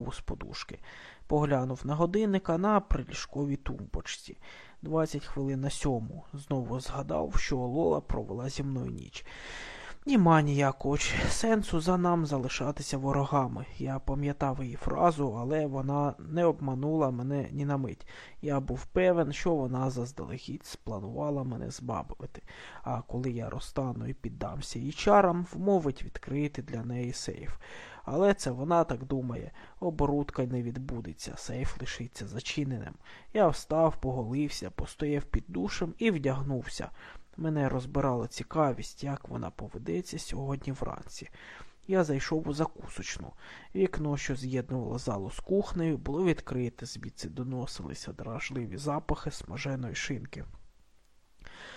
з подушки. Поглянув на годинника на приліжковій тумбочці. Двадцять хвилин на сьому. Знову згадав, що Лола провела зі мною ніч. Німа ніякого сенсу за нам залишатися ворогами. Я пам'ятав її фразу, але вона не обманула мене ні на мить. Я був певен, що вона заздалегідь спланувала мене збабити. А коли я розтану і піддамся її чарам, вмовить відкрити для неї сейф. Але це вона так думає. Оборудка не відбудеться, сейф лишиться зачиненим. Я встав, поголився, постояв під душем і вдягнувся. Мене розбирала цікавість, як вона поведеться сьогодні вранці. Я зайшов у закусочну. Вікно, що з'єднувало залу з кухнею, було відкрите, звідси доносилися дражливі запахи смаженої шинки.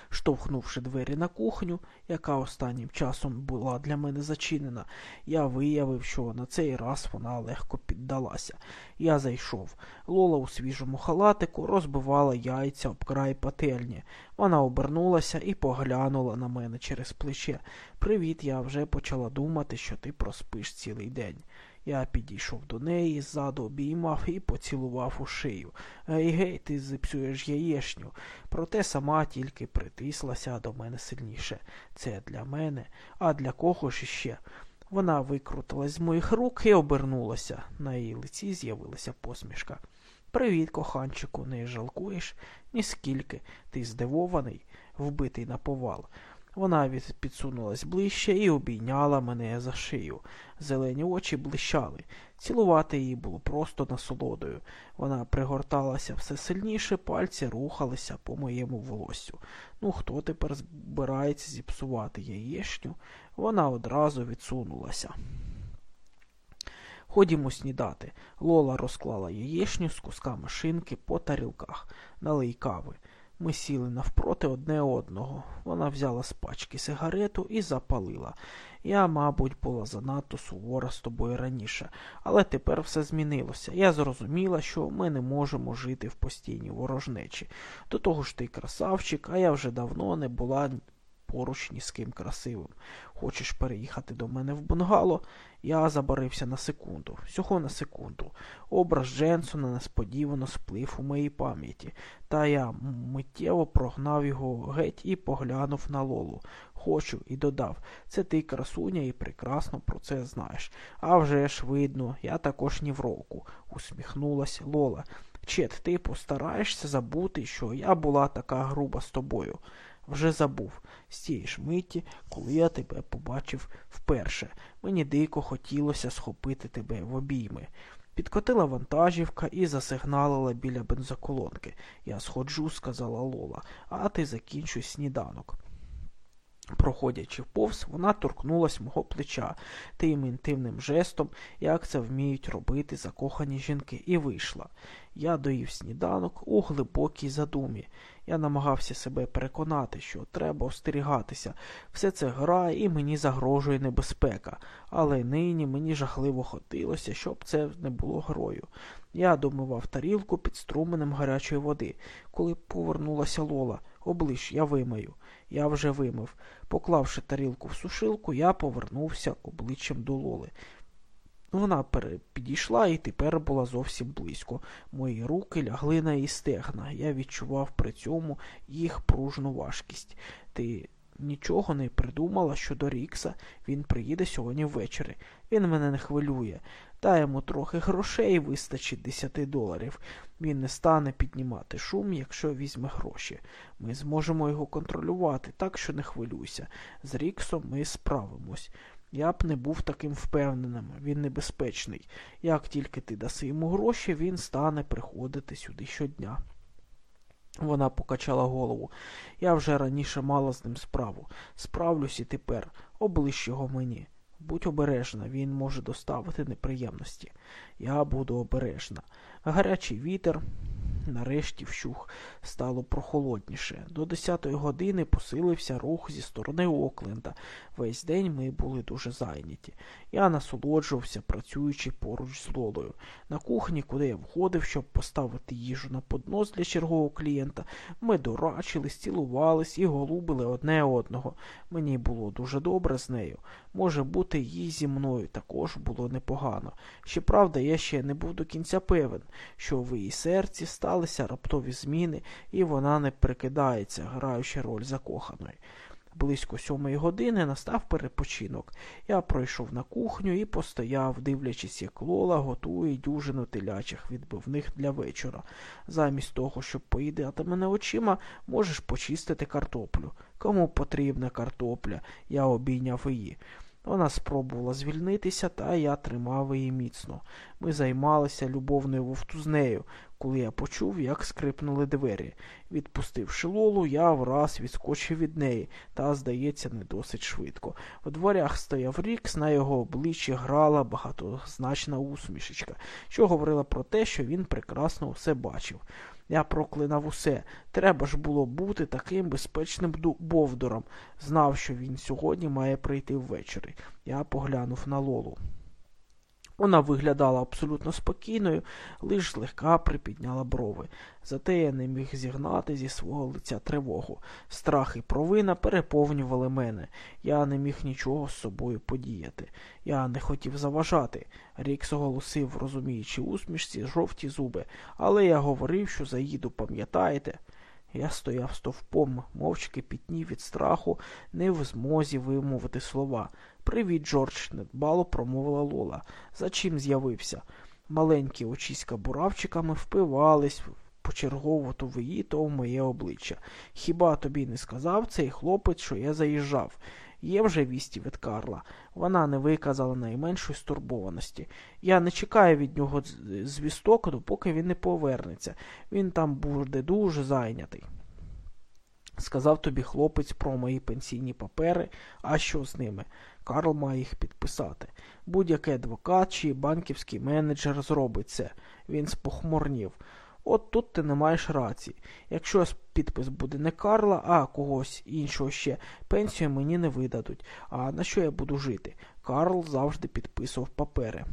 Штовхнувши двері на кухню, яка останнім часом була для мене зачинена, я виявив, що на цей раз вона легко піддалася. Я зайшов. Лола у свіжому халатику розбивала яйця об край пательні. Вона обернулася і поглянула на мене через плече. Привіт, я вже почала думати, що ти проспиш цілий день. Я підійшов до неї, ззаду обіймав і поцілував у шию. Гей, гей, ти зіпсуєш яєшню. Проте сама тільки притислася до мене сильніше. Це для мене, а для кого ж іще? Вона викрутилась з моїх рук і обернулася. На її лиці з'явилася посмішка. Привіт, коханчику, не жалкуєш? Ніскільки. Ти здивований, вбитий на повал. Вона підсунулась ближче і обійняла мене за шию. Зелені очі блищали. Цілувати її було просто насолодою. Вона пригорталася все сильніше, пальці рухалися по моєму волоссю. Ну, хто тепер збирається зіпсувати яєшню? Вона одразу відсунулася. Ходімо снідати. Лола розклала яєшню з кусками шинки по тарілках, налий кави. Ми сіли навпроти одне одного. Вона взяла з пачки сигарету і запалила. Я, мабуть, була занадто сувора з тобою раніше, але тепер все змінилося. Я зрозуміла, що ми не можемо жити в постійній ворожнечі. До того ж ти красавчик, а я вже давно не була поруч ні з ким красивим. Хочеш переїхати до мене в бунгало? Я забарився на секунду, всього на секунду. Образ Дженсона несподівано сплив у моїй пам'яті, та я миттєво прогнав його геть і поглянув на Лолу. Хочу, і додав це ти, красуня, і прекрасно про це знаєш. А вже ж видно, я також ні в року, усміхнулась Лола. Чет, ти постараєшся забути, що я була така груба з тобою вже забув з тієї ж миті, коли я тебе побачив вперше. Мені дико хотілося схопити тебе в обійми. Підкотила вантажівка і засигналила біля бензоколонки. Я сходжу, сказала Лола, а ти закінчуй сніданок. Проходячи повз, вона торкнулась мого плеча тим інтимним жестом, як це вміють робити закохані жінки, і вийшла. Я доїв сніданок у глибокій задумі. Я намагався себе переконати, що треба остерігатися. Все це гра і мені загрожує небезпека, але нині мені жахливо хотілося, щоб це не було грою. Я домивав тарілку під струменем гарячої води. Коли повернулася Лола, оближ, я вимию. Я вже вимив. Поклавши тарілку в сушилку, я повернувся обличчям до Лоли. Вона підійшла і тепер була зовсім близько. Мої руки лягли на її стегна. Я відчував при цьому їх пружну важкість. Ти нічого не придумала щодо Рікса. Він приїде сьогодні ввечері. Він мене не хвилює. Дай йому трохи грошей вистачить десяти доларів. Він не стане піднімати шум, якщо візьме гроші. Ми зможемо його контролювати, так що не хвилюйся. З Ріксом ми справимось. Я б не був таким впевненим, він небезпечний. Як тільки ти даси йому гроші, він стане приходити сюди щодня. Вона покачала голову. Я вже раніше мала з ним справу. Справлюсь і тепер. Оближ його мені. Будь обережна, він може доставити неприємності. Я буду обережна. Гарячий вітер нарешті вщух стало прохолодніше. До десятої години посилився рух зі сторони Окленда. Весь день ми були дуже зайняті. Я насолоджувався, працюючи поруч з Лолою. На кухні, куди я входив, щоб поставити їжу на поднос для чергового клієнта, ми дорачились, цілувались і голубили одне одного. Мені було дуже добре з нею. Може бути, їй зі мною також було непогано. Щоправда, я ще не був до кінця певен, що в її серці сталися раптові зміни, і вона не прикидається, граючи роль закоханої. Близько сьомої години настав перепочинок. Я пройшов на кухню і постояв, дивлячись, як Лола готує дюжину телячих відбивних для вечора. Замість того, щоб поїдати мене очима, можеш почистити картоплю. Кому потрібна картопля? Я обійняв її. Вона спробувала звільнитися, та я тримав її міцно. Ми займалися любовною вовтузнею, коли я почув, як скрипнули двері. Відпустивши лолу, я враз відскочив від неї, та, здається, не досить швидко. В дворях стояв Рікс, на його обличчі грала багатозначна усмішечка, що говорила про те, що він прекрасно усе бачив. Я проклинав усе. Треба ж було бути таким безпечним бовдуром. Знав, що він сьогодні має прийти ввечері. Я поглянув на Лолу. Вона виглядала абсолютно спокійною, лиш злегка припідняла брови. Зате я не міг зігнати зі свого лиця тривогу. Страх і провина переповнювали мене. Я не міг нічого з собою подіяти. Я не хотів заважати. Рікс оголосив, розуміючи усмішці, жовті зуби, але я говорив, що заїду, пам'ятаєте? Я стояв стовпом, мовчки пітнів від страху, не в змозі вимовити слова. Привіт, Джордж, недбало промовила Лола. За чим з'явився? Маленькі очіська буравчиками впивались почергово то в її, то в моє обличчя. Хіба тобі не сказав цей хлопець, що я заїжджав? Є вже вісті від Карла. Вона не виказала найменшої стурбованості. Я не чекаю від нього звісток, допоки він не повернеться. Він там буде дуже зайнятий. Сказав тобі хлопець про мої пенсійні папери, а що з ними? Карл має їх підписати. Будь-який адвокат чи банківський менеджер зробить це. Він спохмурнів. От тут ти не маєш рації. Якщо підпис буде не Карла, а когось іншого ще, пенсію мені не видадуть. А на що я буду жити? Карл завжди підписував папери.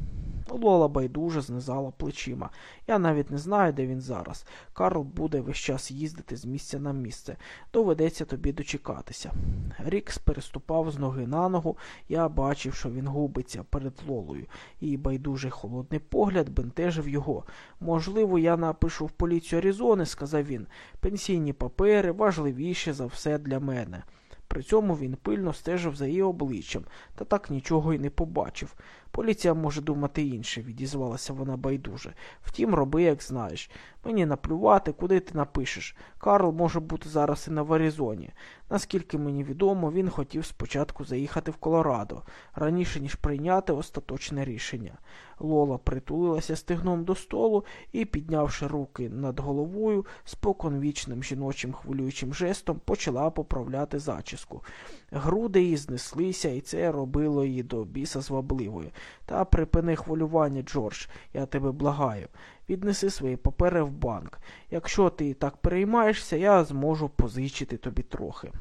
Лола байдуже знизала плечима. Я навіть не знаю, де він зараз. Карл буде весь час їздити з місця на місце. Доведеться тобі дочекатися. Рікс переступав з ноги на ногу. Я бачив, що він губиться перед Лолою. Її байдужий холодний погляд бентежив його. Можливо, я напишу в поліцію Аризони, сказав він. Пенсійні папери важливіші за все для мене. При цьому він пильно стежив за її обличчям, та так нічого й не побачив. Поліція може думати інше, відізвалася вона байдуже. Втім, роби, як знаєш. Мені наплювати, куди ти напишеш. Карл може бути зараз і на Варізоні. Наскільки мені відомо, він хотів спочатку заїхати в Колорадо, раніше ніж прийняти остаточне рішення. Лола притулилася стигном до столу і, піднявши руки над головою, споконвічним жіночим хвилюючим жестом почала поправляти зачіску. Груди її знеслися, і це робило її до біса звабливою. Та припини хвилювання, Джордж, я тебе благаю. Віднеси свої папери в банк. Якщо ти так переймаєшся, я зможу позичити тобі трохи.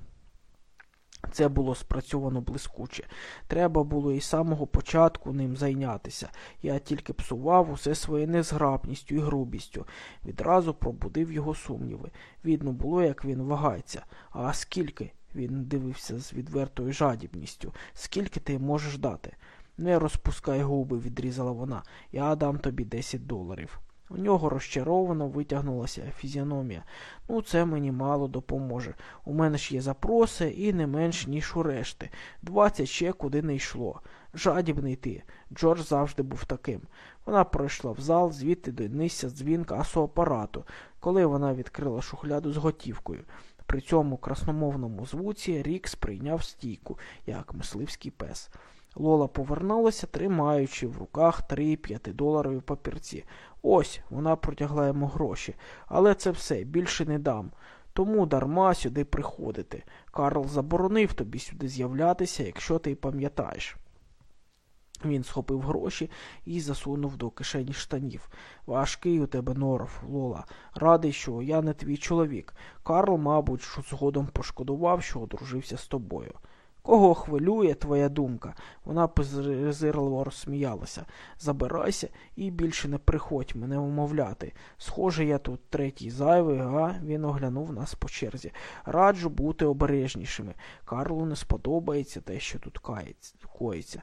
Це було спрацьовано блискуче. Треба було і з самого початку ним зайнятися. Я тільки псував усе своєю незграбністю і грубістю. Відразу пробудив його сумніви. Видно було, як він вагається. А скільки? Він дивився з відвертою жадібністю. Скільки ти можеш дати? Не розпускай губи, відрізала вона. Я дам тобі 10 доларів. У нього розчаровано витягнулася фізіономія. Ну, це мені мало допоможе. У мене ж є запроси і не менш, ніж у решти. Двадцять ще куди не йшло. Жадібний ти. Джордж завжди був таким. Вона пройшла в зал, звідти донісся дзвінка асоапарату, коли вона відкрила шухляду з готівкою. При цьому красномовному звуці Рік сприйняв стійку, як мисливський пес. Лола повернулася, тримаючи в руках три п'ятидоларові папірці. Ось вона протягла йому гроші. Але це все, більше не дам. Тому дарма сюди приходити. Карл заборонив тобі сюди з'являтися, якщо ти пам'ятаєш. Він схопив гроші і засунув до кишені штанів. Важкий у тебе норов, Лола. Радий, що я не твій чоловік. Карл, мабуть, згодом пошкодував, що одружився з тобою. Кого хвилює твоя думка? Вона презирливо розсміялася. Забирайся і більше не приходь мене умовляти. Схоже, я тут третій зайвий, а він оглянув нас по черзі. Раджу бути обережнішими. Карлу не сподобається те, що тут коїться.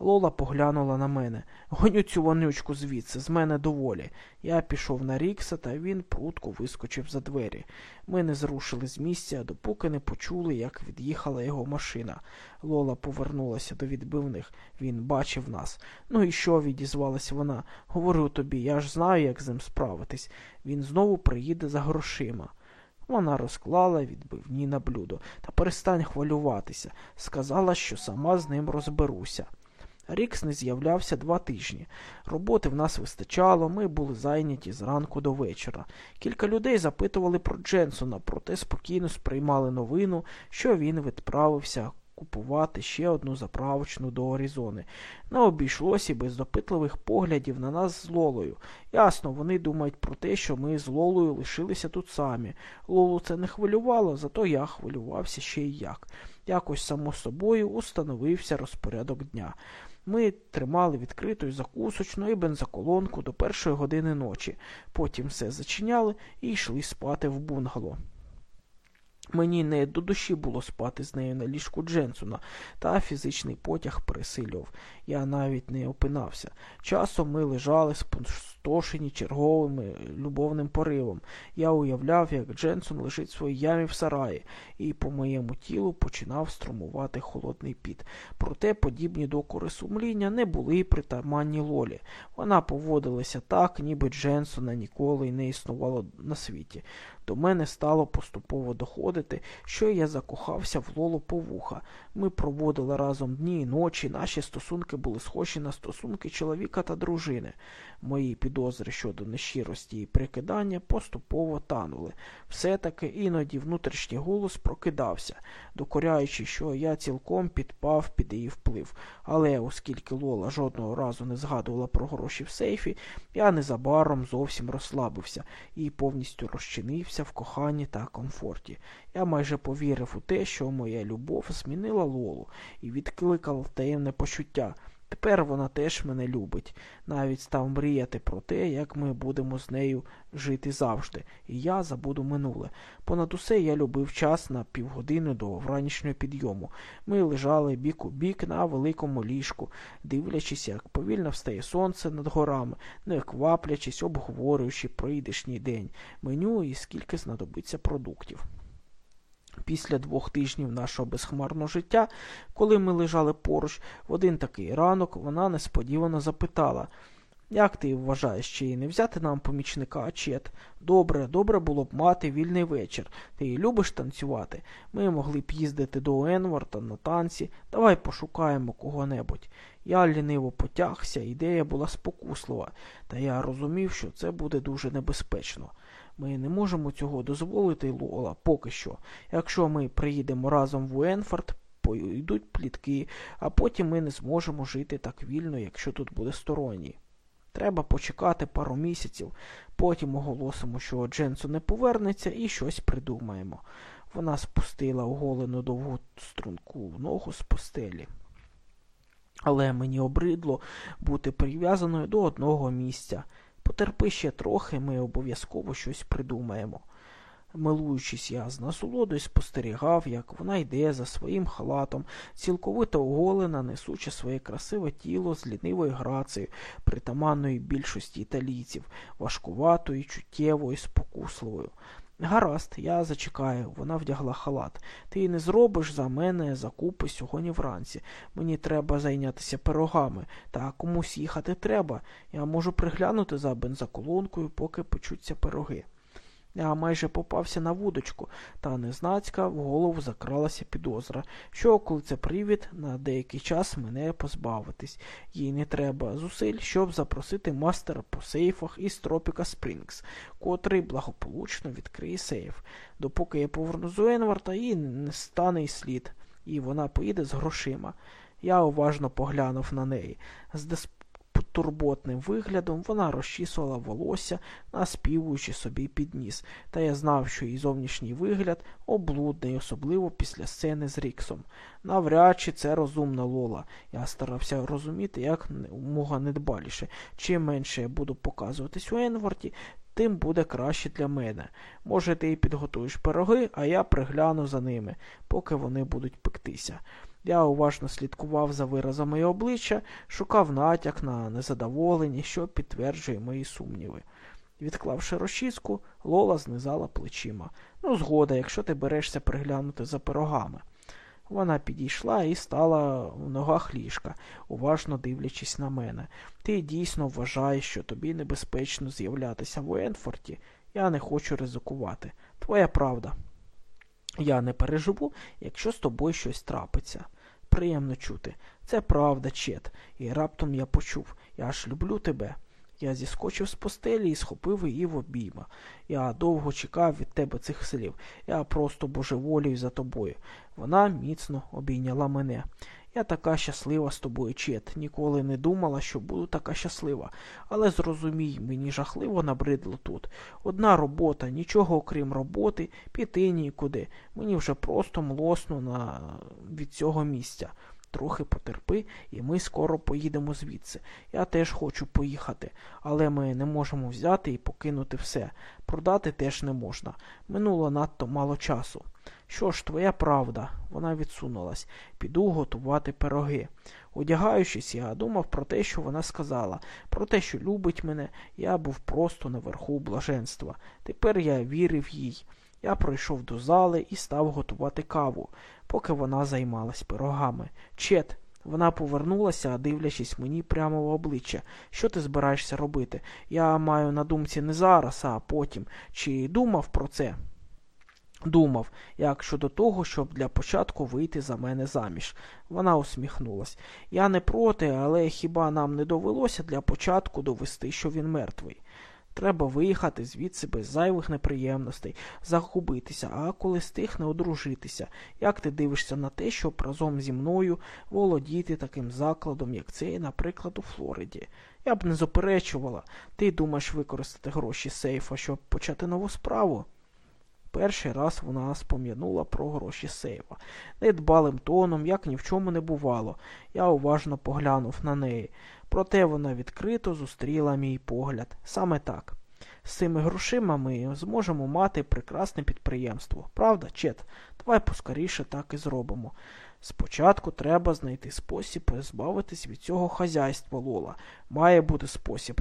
Лола поглянула на мене. Гоню цю вонючку звідси, з мене доволі. Я пішов на Рікса, та він прутко вискочив за двері. Ми не зрушили з місця, допоки не почули, як від'їхала його машина. Лола повернулася до відбивних. Він бачив нас. Ну і що? відізвалась вона. Говорю тобі, я ж знаю, як з ним справитись. Він знову приїде за грошима. Вона розклала відбивні на блюдо та перестань хвилюватися. Сказала, що сама з ним розберуся. Рікс не з'являвся два тижні. Роботи в нас вистачало, ми були зайняті зранку до вечора. Кілька людей запитували про Дженсона, проте спокійно сприймали новину, що він відправився купувати ще одну заправочну до Аризони. Не обійшлося і без допитливих поглядів на нас з Лолою. Ясно, вони думають про те, що ми з Лолою лишилися тут самі. Лолу це не хвилювало, зато я хвилювався ще й як. Якось само собою установився розпорядок дня. Ми тримали відкритою закусочну і бензоколонку до першої години ночі, потім все зачиняли і йшли спати в бунгало. Мені не до душі було спати з нею на ліжку Дженсона, та фізичний потяг пересилював. Я навіть не опинався. Часом ми лежали спустошені черговим любовним поривом. Я уявляв, як Дженсон лежить в своїй ямі в сараї, і по моєму тілу починав струмувати холодний піт. Проте подібні докори сумління не були притаманні Лолі. Вона поводилася так, ніби Дженсона ніколи й не існувало на світі. До мене стало поступово доходити, що я закохався в Лолу по вуха. Ми проводили разом дні і ночі, наші стосунки були схожі на стосунки чоловіка та дружини. Мої підозри щодо нещирості і прикидання поступово танули. Все-таки іноді внутрішній голос прокидався, докоряючи, що я цілком підпав під її вплив. Але оскільки Лола жодного разу не згадувала про гроші в сейфі, я незабаром зовсім розслабився і повністю розчинився в коханні та комфорті. Я майже повірив у те, що моя любов змінила Лолу і відкликала таємне почуття. Тепер вона теж мене любить, навіть став мріяти про те, як ми будемо з нею жити завжди, і я забуду минуле. Понад усе я любив час на півгодини до вранішнього підйому. Ми лежали бік у бік на великому ліжку, дивлячись, як повільно встає сонце над горами, не кваплячись, обговорюючи прийдешній день, меню і скільки знадобиться продуктів. Після двох тижнів нашого безхмарного життя, коли ми лежали поруч, в один такий ранок вона несподівано запитала як ти вважаєш, чи не взяти нам помічника Ачет? Добре, добре було б мати вільний вечір. Ти любиш танцювати? Ми могли б їздити до Енварта на танці. Давай пошукаємо кого-небудь. Я ліниво потягся, ідея була спокуслива, та я розумів, що це буде дуже небезпечно. Ми не можемо цього дозволити, Лола, поки що. Якщо ми приїдемо разом в Уенфорд, пойдуть плітки, а потім ми не зможемо жити так вільно, якщо тут буде сторонній. Треба почекати пару місяців, потім оголосимо, що Дженсу не повернеться, і щось придумаємо. Вона спустила оголену довгу струнку ногу з постелі. Але мені обридло бути прив'язаною до одного місця. Потерпи ще трохи, ми обов'язково щось придумаємо. Милуючись, я з насолодою спостерігав, як вона йде за своїм халатом, цілковито оголена, несучи своє красиве тіло з лінивою грацею, притаманної більшості італійців, важкуватою, чуттєвою, спокусливою. Гаразд, я зачекаю, вона вдягла халат. Ти не зробиш за мене закупи сьогодні вранці. Мені треба зайнятися пирогами, та комусь їхати треба. Я можу приглянути за бензоколонкою, поки почуться пироги. Я майже попався на вудочку, та незнацька в голову закралася підозра, що, коли це привід, на деякий час мене позбавитись. Їй не треба зусиль, щоб запросити мастера по сейфах із Тропіка Спрінгс, котрий благополучно відкриє сейф. Допоки я поверну з Уенварта, їй не стане й слід, і вона поїде з грошима. Я уважно поглянув на неї. З безтурботним виглядом вона розчісувала волосся, наспівуючи собі під ніс, та я знав, що її зовнішній вигляд облудний, особливо після сцени з Ріксом. Навряд чи це розумна Лола. Я старався розуміти, як мога недбаліше. Чим менше я буду показуватись у Енворті, тим буде краще для мене. Може, ти і підготуєш пироги, а я пригляну за ними, поки вони будуть пектися. Я уважно слідкував за виразами обличчя, шукав натяк на незадоволення, що підтверджує мої сумніви. Відклавши розчіску, Лола знизала плечима. Ну, згода, якщо ти берешся приглянути за пирогами. Вона підійшла і стала в ногах ліжка, уважно дивлячись на мене. Ти дійсно вважаєш, що тобі небезпечно з'являтися в Уенфорті? Я не хочу ризикувати. Твоя правда. Я не переживу, якщо з тобою щось трапиться. Приємно чути. Це правда, Чет. І раптом я почув я ж люблю тебе. Я зіскочив з постелі і схопив її в обійма. Я довго чекав від тебе цих слів. Я просто божеволію за тобою. Вона міцно обійняла мене. Я така щаслива з тобою, Чет. Ніколи не думала, що буду така щаслива. Але зрозумій, мені жахливо набридло тут. Одна робота, нічого окрім роботи, піти нікуди. Мені вже просто млосно на... від цього місця. Трохи потерпи, і ми скоро поїдемо звідси. Я теж хочу поїхати, але ми не можемо взяти і покинути все. Продати теж не можна. Минуло надто мало часу. Що ж, твоя правда, вона відсунулась. Піду готувати пироги. Одягаючись, я думав про те, що вона сказала, про те, що любить мене, я був просто наверху блаженства. Тепер я вірив їй. Я пройшов до зали і став готувати каву, поки вона займалась пирогами. Чет, вона повернулася, дивлячись мені прямо в обличчя. Що ти збираєшся робити? Я маю на думці не зараз, а потім. Чи думав про це? Думав, як щодо того, щоб для початку вийти за мене заміж. Вона усміхнулась. Я не проти, але хіба нам не довелося для початку довести, що він мертвий? Треба виїхати звідси без зайвих неприємностей, загубитися, а коли стихне одружитися. Як ти дивишся на те, щоб разом зі мною володіти таким закладом, як цей, наприклад, у Флориді? Я б не заперечувала. Ти думаєш використати гроші сейфа, щоб почати нову справу? Перший раз вона спом'янула про гроші сейфа. Недбалим тоном, як ні в чому не бувало. Я уважно поглянув на неї. Проте вона відкрито зустріла мій погляд. Саме так. З цими грошима ми зможемо мати прекрасне підприємство. Правда, Чет? Давай поскоріше так і зробимо. Спочатку треба знайти спосіб позбавитись від цього хазяйства Лола. Має бути спосіб.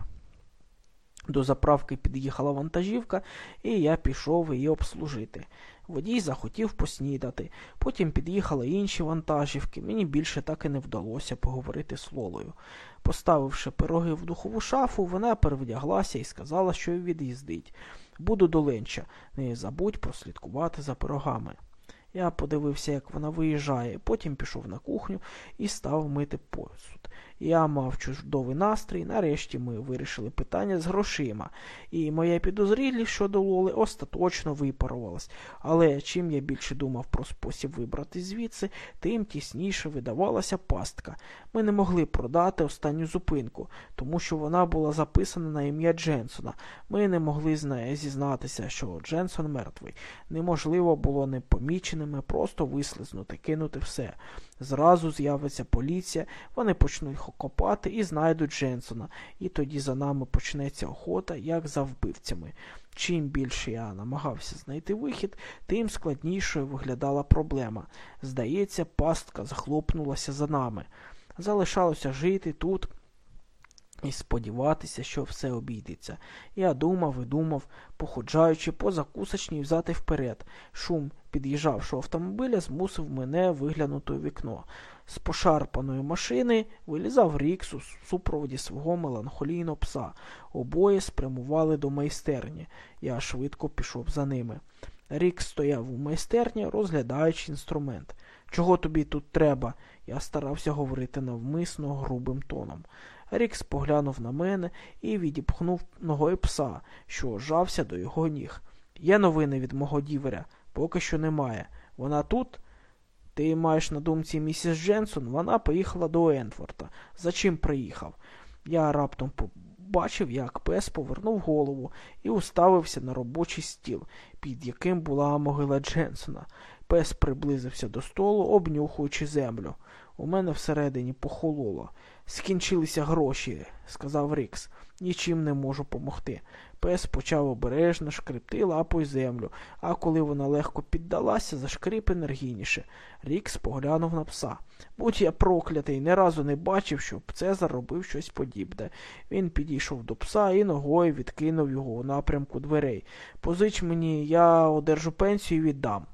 До заправки під'їхала вантажівка, і я пішов її обслужити. Водій захотів поснідати. Потім під'їхали інші вантажівки. Мені більше так і не вдалося поговорити з Лолою. Поставивши пироги в духову шафу, вона перевдяглася і сказала, що від'їздить. Буду до Ленча. Не забудь прослідкувати за пирогами. Я подивився, як вона виїжджає, потім пішов на кухню і став мити посуд. Я мав чудовий настрій, нарешті ми вирішили питання з грошима, і моя підозрілість щодо Лоли остаточно випарувалась. Але чим я більше думав про спосіб вибрати звідси, тим тісніше видавалася пастка. Ми не могли продати останню зупинку, тому що вона була записана на ім'я Дженсона. Ми не могли з нею зізнатися, що Дженсон мертвий. Неможливо було непоміченими просто вислизнути, кинути все. Зразу з'явиться поліція, вони почнуть копати і знайдуть Дженсона, і тоді за нами почнеться охота, як за вбивцями. Чим більше я намагався знайти вихід, тим складнішою виглядала проблема. Здається, пастка захлопнулася за нами. Залишалося жити тут і сподіватися, що все обійдеться. Я думав і думав, походжаючи по закусочній взяти вперед. Шум під'їжджавшого автомобиля змусив мене виглянути у вікно. З пошарпаної машини вилізав Рікс у супроводі свого меланхолійного пса. Обоє спрямували до майстерні. Я швидко пішов за ними. Рікс стояв у майстерні, розглядаючи інструмент. Чого тобі тут треба? Я старався говорити навмисно грубим тоном. Рікс поглянув на мене і відіпхнув ногою пса, що жався до його ніг. Є новини від мого діверя, поки що немає. Вона тут? Ти маєш на думці місіс Дженсон, вона поїхала до Ентворта. За чим приїхав? Я раптом побачив, як пес повернув голову і уставився на робочий стіл, під яким була могила Дженсона. Пес приблизився до столу, обнюхуючи землю. У мене всередині похололо. Скінчилися гроші, сказав Рікс. Нічим не можу помогти. Пес почав обережно шкребти лапою землю, а коли вона легко піддалася, зашкріп енергійніше. Рікс поглянув на пса. Будь я проклятий, ні разу не бачив, щоб Цезар робив щось подібне. Він підійшов до пса і ногою відкинув його у напрямку дверей. Позич мені, я одержу пенсію і віддам.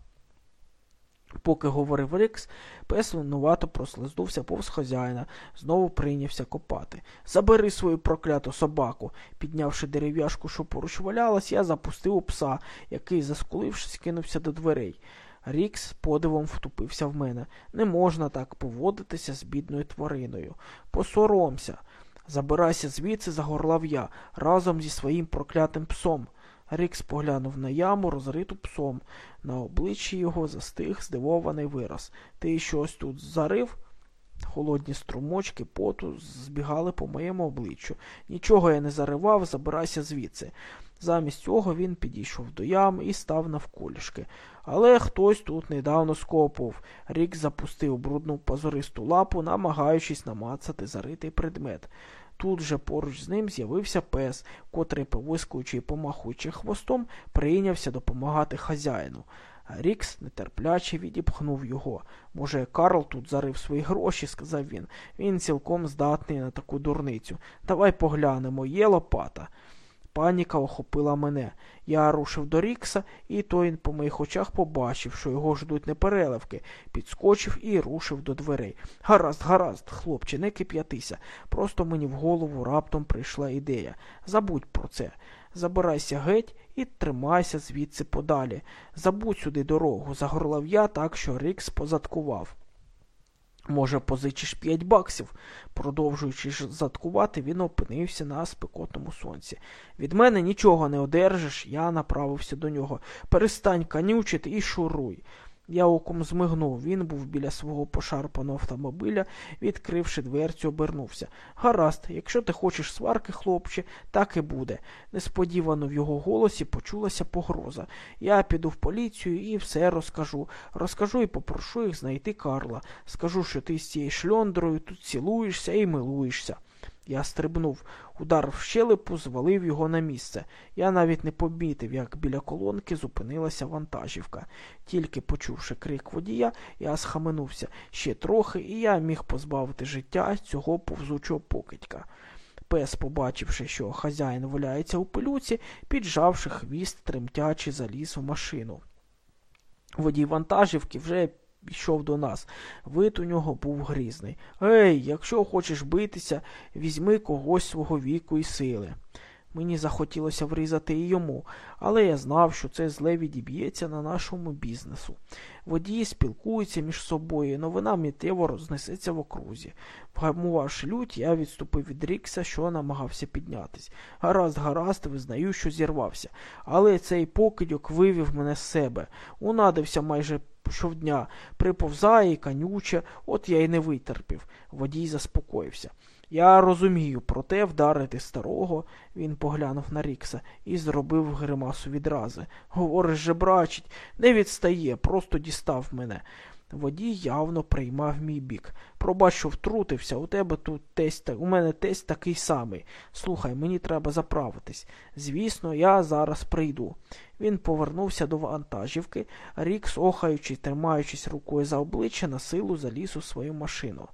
Поки говорив Рикс, пес винувато прослизнувся повз хазяїна, знову прийнявся копати. Забери свою прокляту собаку. Піднявши дерев'яшку, що поруч валялась, я запустив у пса, який, заскулившись, кинувся до дверей. Рікс подивом втупився в мене. Не можна так поводитися з бідною твариною. Посоромся. Забирайся звідси, загорлав я, разом зі своїм проклятим псом. Рікс поглянув на яму, розриту псом. На обличчі його застиг здивований вираз. Ти щось тут зарив? Холодні струмочки поту збігали по моєму обличчю. Нічого я не заривав, забирайся звідси. Замість цього він підійшов до ями і став навколішки. Але хтось тут недавно скопував. Рік запустив брудну позористу лапу, намагаючись намацати заритий предмет. Тут же поруч з ним з'явився пес, котрий, повискуючи і помахуючи хвостом, прийнявся допомагати хазяїну. Рікс нетерпляче відіпхнув його. Може, Карл тут зарив свої гроші, сказав він. Він цілком здатний на таку дурницю. Давай поглянемо, є лопата. Паніка охопила мене. Я рушив до Рікса, і той по моїх очах побачив, що його ждуть непереливки, підскочив і рушив до дверей. Гаразд, гаразд, хлопче, не кип'ятися. Просто мені в голову раптом прийшла ідея. Забудь про це. Забирайся геть і тримайся звідси подалі. Забудь сюди дорогу, загорлав я так, що Рікс позадкував. Може, позичиш п'ять баксів. Продовжуючи заткувати, він опинився на спекотному сонці. Від мене нічого не одержиш, я направився до нього. Перестань канючити і шуруй. Я оком змигнув. Він був біля свого пошарпаного автомобіля, відкривши дверцю, обернувся. Гаразд, якщо ти хочеш сварки, хлопче, так і буде. Несподівано в його голосі почулася погроза. Я піду в поліцію і все розкажу. Розкажу і попрошу їх знайти Карла. Скажу, що ти з цією шльондрою тут цілуєшся і милуєшся. Я стрибнув. Удар в щелепу звалив його на місце. Я навіть не помітив, як біля колонки зупинилася вантажівка. Тільки почувши крик водія, я схаменувся ще трохи, і я міг позбавити життя цього повзучого покидька. Пес, побачивши, що хазяїн валяється у пилюці, піджавши хвіст, тремтячи, заліз у машину. Водій вантажівки вже йшов до нас. Вид у нього був грізний. Ей, якщо хочеш битися, візьми когось свого віку і сили. Мені захотілося врізати і йому, але я знав, що це зле відіб'ється на нашому бізнесу. Водії спілкуються між собою, новина миттєво рознесеться в окрузі. Вгамувавши лють, я відступив від Рікса, що намагався піднятись. Гаразд, гаразд, визнаю, що зірвався. Але цей покидьок вивів мене з себе. Унадився майже щовдня, приповзає і канюче, от я й не витерпів. Водій заспокоївся. Я розумію, проте вдарити старого, він поглянув на Рікса і зробив гримасу відрази. Говориш, жебрачить, не відстає, просто дістав мене. Водій явно приймав мій бік. Пробач, що втрутився, у тебе тут тесть, у мене тесть такий самий. Слухай, мені треба заправитись. Звісно, я зараз прийду. Він повернувся до вантажівки, Рікс, охаючи, тримаючись рукою за обличчя, на силу заліз у свою машину.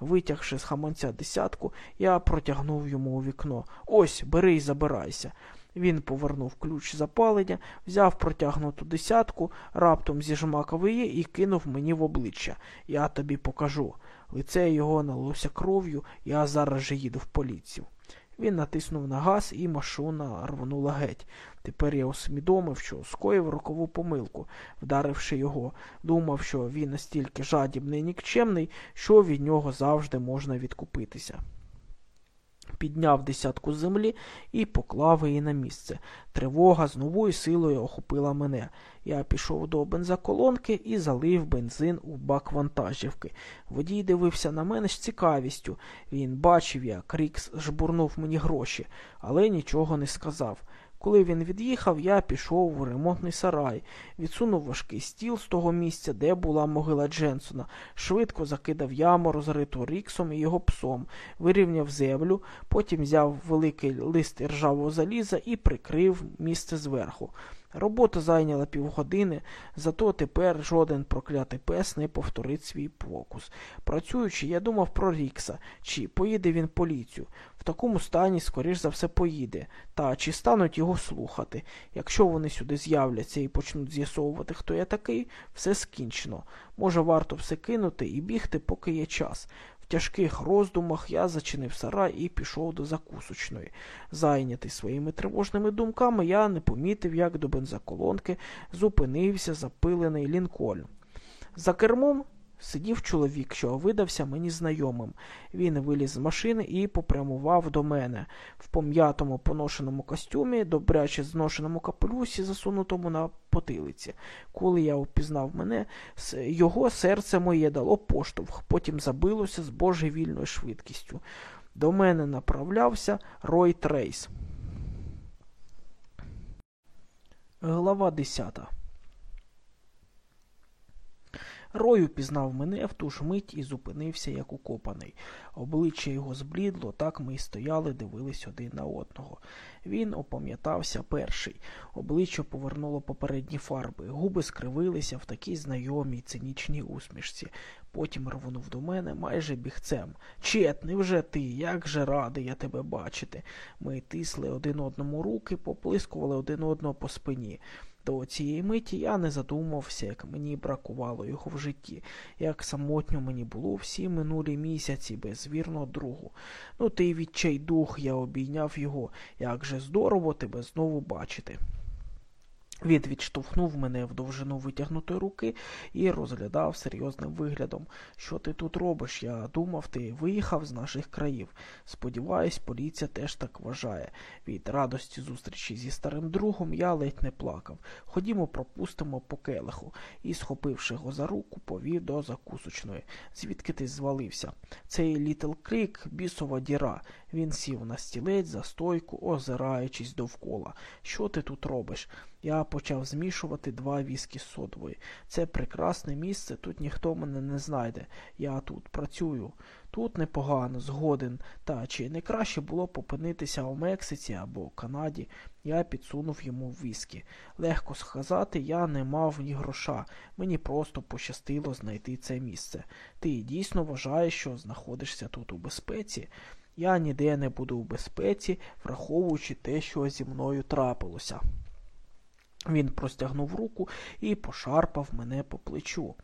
Витягши з хаманця десятку, я протягнув йому у вікно. Ось, бери й забирайся. Він повернув ключ запалення, взяв протягнуту десятку, раптом зіжмакав її і кинув мені в обличчя. Я тобі покажу. Лице його налилося кров'ю, я зараз же їду в поліцію. Він натиснув на газ, і машина рвонула геть. Тепер я усвідомив, що скоїв рокову помилку, вдаривши його, думав, що він настільки жадібний і нікчемний, що від нього завжди можна відкупитися. Підняв десятку землі і поклав її на місце. Тривога з новою силою охопила мене. Я пішов до бензоколонки і залив бензин у бак вантажівки. Водій дивився на мене з цікавістю. Він бачив, як Рікс жбурнув мені гроші, але нічого не сказав. Коли він від'їхав, я пішов у ремонтний сарай, відсунув важкий стіл з того місця, де була могила Дженсона, швидко закидав яму, розриту Ріксом і його псом, вирівняв землю, потім взяв великий лист ржавого заліза і прикрив місце зверху. Робота зайняла півгодини, зато тепер жоден проклятий пес не повторить свій покус. Працюючи, я думав про Рікса, чи поїде він поліцію. В такому стані, скоріш за все, поїде. Та чи стануть його слухати? Якщо вони сюди з'являться і почнуть з'ясовувати, хто я такий, все скінчено. Може, варто все кинути і бігти, поки є час. В тяжких роздумах я зачинив сарай і пішов до закусочної. Зайнятий своїми тривожними думками, я не помітив, як до бензоколонки зупинився запилений лінкольн. За кермом Сидів чоловік, що видався мені знайомим. Він виліз з машини і попрямував до мене в пом'ятому поношеному костюмі, добряче зношеному капелюсі, засунутому на потилиці. Коли я впізнав мене, його серце моє дало поштовх, потім забилося з божевільною швидкістю. До мене направлявся Рой Трейс. Глава 10 Рой упізнав мене в ту ж мить і зупинився, як укопаний. Обличчя його зблідло, так ми й стояли, дивились один на одного. Він опам'ятався перший. Обличчя повернуло попередні фарби, губи скривилися в такій знайомій цинічній усмішці. Потім рвонув до мене майже бігцем. Чет, невже ти? Як же радий я тебе бачити? Ми тисли один одному руки, поплискували один одного по спині. До цієї миті я не задумався, як мені бракувало його в житті, як самотньо мені було всі минулі місяці без вірного другу. Ну ти відчайдух, я обійняв його, як же здорово тебе знову бачити. Він відштовхнув мене в довжину витягнутої руки і розглядав серйозним виглядом. Що ти тут робиш? Я думав, ти виїхав з наших країв. Сподіваюсь, поліція теж так вважає. Від радості зустрічі зі старим другом я ледь не плакав. Ходімо, пропустимо по келиху і, схопивши його за руку, повів до закусочної. Звідки ти звалився? Цей Літл Крік бісова діра. Він сів на стілець за стойку, озираючись довкола. Що ти тут робиш? Я почав змішувати два віскі з содовою. Це прекрасне місце, тут ніхто мене не знайде. Я тут працюю. Тут непогано, згоден. Та чи не краще було б опинитися у Мексиці або Канаді, я підсунув йому віскі. Легко сказати, я не мав ні гроша. Мені просто пощастило знайти це місце. Ти дійсно вважаєш, що знаходишся тут у безпеці? Я ніде не буду у безпеці, враховуючи те, що зі мною трапилося. Він простягнув руку і пошарпав мене по плечу.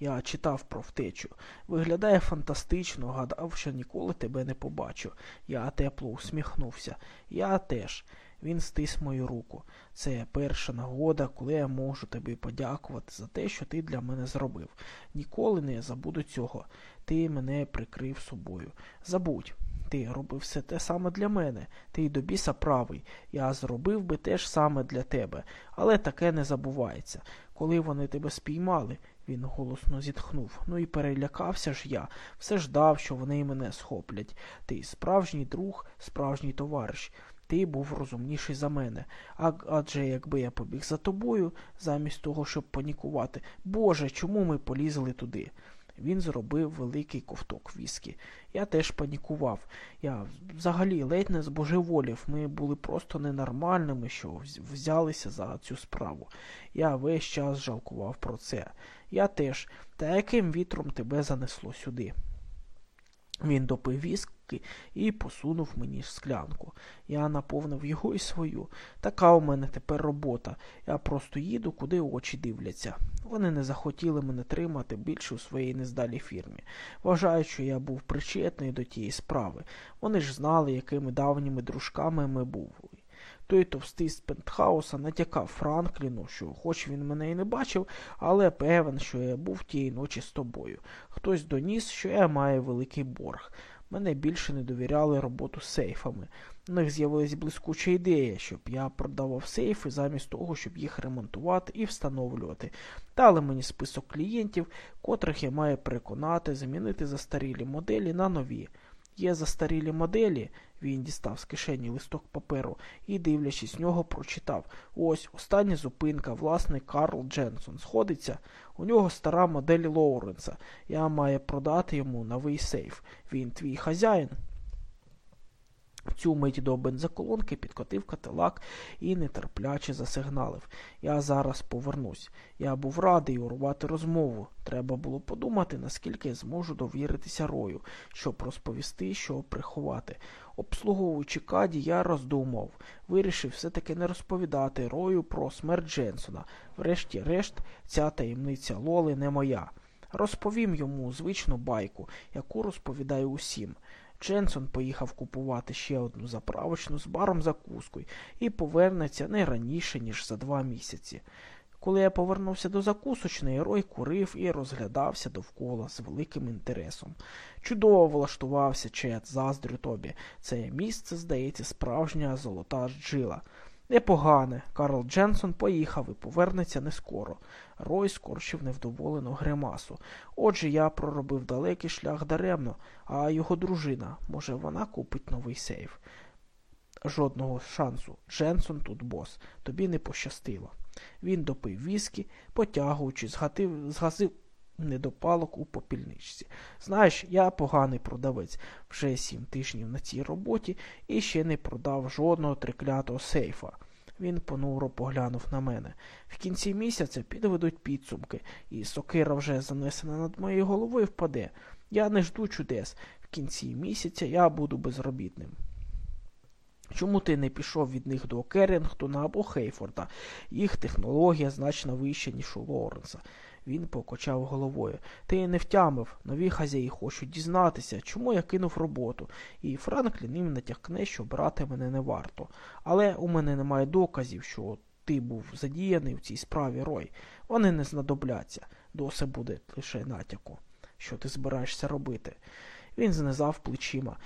Я читав про втечу. Виглядає фантастично, гадав, що ніколи тебе не побачу. Я тепло усміхнувся. Я теж. Він стис мою руку. Це перша нагода, коли я можу тобі подякувати за те, що ти для мене зробив. Ніколи не забуду цього. Ти мене прикрив собою. Забудь. Ти робив все те саме для мене, ти й до біса правий. Я зробив би те ж саме для тебе, але таке не забувається. Коли вони тебе спіймали, він голосно зітхнув. Ну і перелякався ж я, все ждав, що вони мене схоплять. Ти справжній друг, справжній товариш. Ти був розумніший за мене. А, адже якби я побіг за тобою, замість того, щоб панікувати, Боже, чому ми полізли туди? Він зробив великий ковток віскі. Я теж панікував. Я взагалі ледь не збожеволів. Ми були просто ненормальними, що взялися за цю справу. Я весь час жалкував про це. Я теж. Та яким вітром тебе занесло сюди? Він допив віски і посунув мені склянку. Я наповнив його і свою. Така у мене тепер робота. Я просто їду, куди очі дивляться. Вони не захотіли мене тримати більше у своїй нездалій фірмі. Вважають, що я був причетний до тієї справи. Вони ж знали, якими давніми дружками ми були. Той товстий з пентхауса натякав Франкліну, що хоч він мене і не бачив, але певен, що я був тієї ночі з тобою. Хтось доніс, що я маю великий борг. Мене більше не довіряли роботу з сейфами. У них з'явилась блискуча ідея, щоб я продавав сейфи замість того, щоб їх ремонтувати і встановлювати. Дали мені список клієнтів, котрих я маю переконати, замінити застарілі моделі на нові. Є застарілі моделі, він дістав з кишені листок паперу і, дивлячись нього, прочитав ось остання зупинка, власний Карл Дженсон. Сходиться. У нього стара модель Лоуренса. Я маю продати йому новий сейф. Він твій хазяїн. Цю мить до бензоколонки підкотив катилак і нетерпляче засигналив. Я зараз повернусь. Я був радий урвати розмову. Треба було подумати, наскільки зможу довіритися рою, щоб розповісти, що приховати. Обслуговуючи каді, я роздумав. Вирішив все-таки не розповідати рою про смерть Дженсона. Врешті-решт, ця таємниця Лоли не моя. Розповім йому звичну байку, яку розповідаю усім. Дженсон поїхав купувати ще одну заправочну з баром закускою і повернеться не раніше, ніж за два місяці. Коли я повернувся до закусочної, Рой курив і розглядався довкола з великим інтересом. Чудово влаштувався Чет, заздрю тобі. Це місце, здається, справжня золота джила. Непогане. Карл Дженсон поїхав і повернеться не скоро. Рой скорчив невдоволену гримасу. Отже, я проробив далекий шлях даремно, а його дружина, може, вона купить новий сейф. Жодного шансу. Дженсон тут бос. Тобі не пощастило. Він допив віскі, потягуючи, згатив, згасив недопалок у попільничці. Знаєш, я поганий продавець, вже сім тижнів на цій роботі і ще не продав жодного триклятого сейфа. Він понуро поглянув на мене. В кінці місяця підведуть підсумки, і сокира вже занесена над моєю головою впаде. Я не жду чудес. В кінці місяця я буду безробітним. Чому ти не пішов від них до Керінгтона або Хейфорда? Їх технологія значно вища, ніж у Лоренса. Він покачав головою. Ти не втямив, нові хазяї хочуть дізнатися, чому я кинув роботу, і Франклін їм натякне, що брати мене не варто. Але у мене немає доказів, що ти був задіяний в цій справі Рой. Вони не знадобляться. Доси буде лише натяку. Що ти збираєшся робити? Він знизав плечима.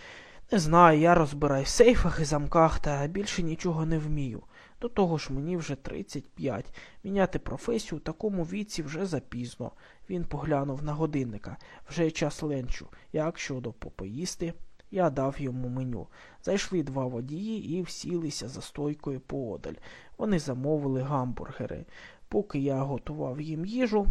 Не знаю, я розбираю в сейфах і замках, та більше нічого не вмію. До того ж мені вже 35. Міняти професію у такому віці вже запізно. Він поглянув на годинника. Вже час ленчу. Як щодо попоїсти? Я дав йому меню. Зайшли два водії і всілися за стойкою поодаль. Вони замовили гамбургери. Поки я готував їм їжу,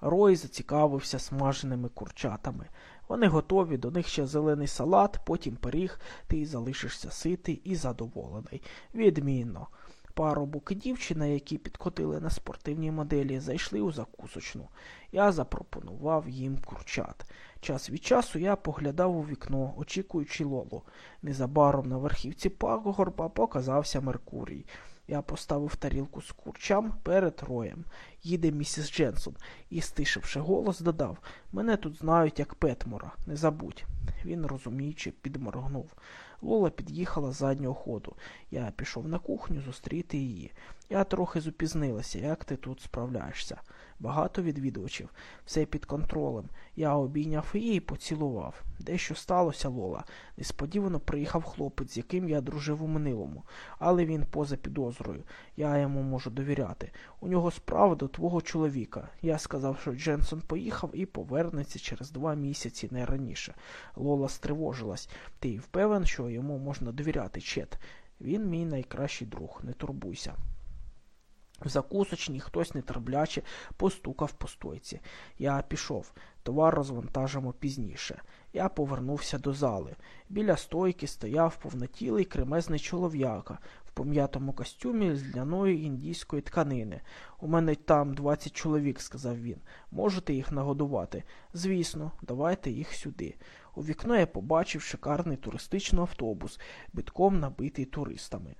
Рой зацікавився смаженими курчатами. Вони готові, до них ще зелений салат, потім пиріг, ти залишишся ситий і задоволений. Відмінно. Парубок і дівчина, які підкотили на спортивній моделі, зайшли у закусочну. Я запропонував їм курчат. Час від часу я поглядав у вікно, очікуючи лолу. Незабаром на верхівці пагорба показався Меркурій. Я поставив тарілку з курчам перед роєм. Їде місіс Дженсон і, стишивши голос, додав Мене тут знають як Петмора. Не забудь. Він, розуміючи, підморгнув. Лола під'їхала з заднього ходу. Я пішов на кухню зустріти її. Я трохи зупізнилася. Як ти тут справляєшся? Багато відвідувачів. Все під контролем. Я обійняв її і поцілував. Дещо сталося, Лола. Несподівано приїхав хлопець, з яким я дружив у минулому. Але він поза підозрою. Я йому можу довіряти. У нього справа до твого чоловіка. Я сказав, що Дженсон поїхав і повернеться через два місяці не раніше. Лола стривожилась. Ти впевнен, що йому можна довіряти, Чет? Він мій найкращий друг, не турбуйся. В закусочній хтось нетерпляче постукав по стойці. Я пішов. Товар розвантажимо пізніше. Я повернувся до зали. Біля стойки стояв повнотілий кремезний чолов'яка в пом'ятому костюмі з ляної індійської тканини. У мене там двадцять чоловік, сказав він. Можете їх нагодувати? Звісно, давайте їх сюди. У вікно я побачив шикарний туристичний автобус, битком набитий туристами.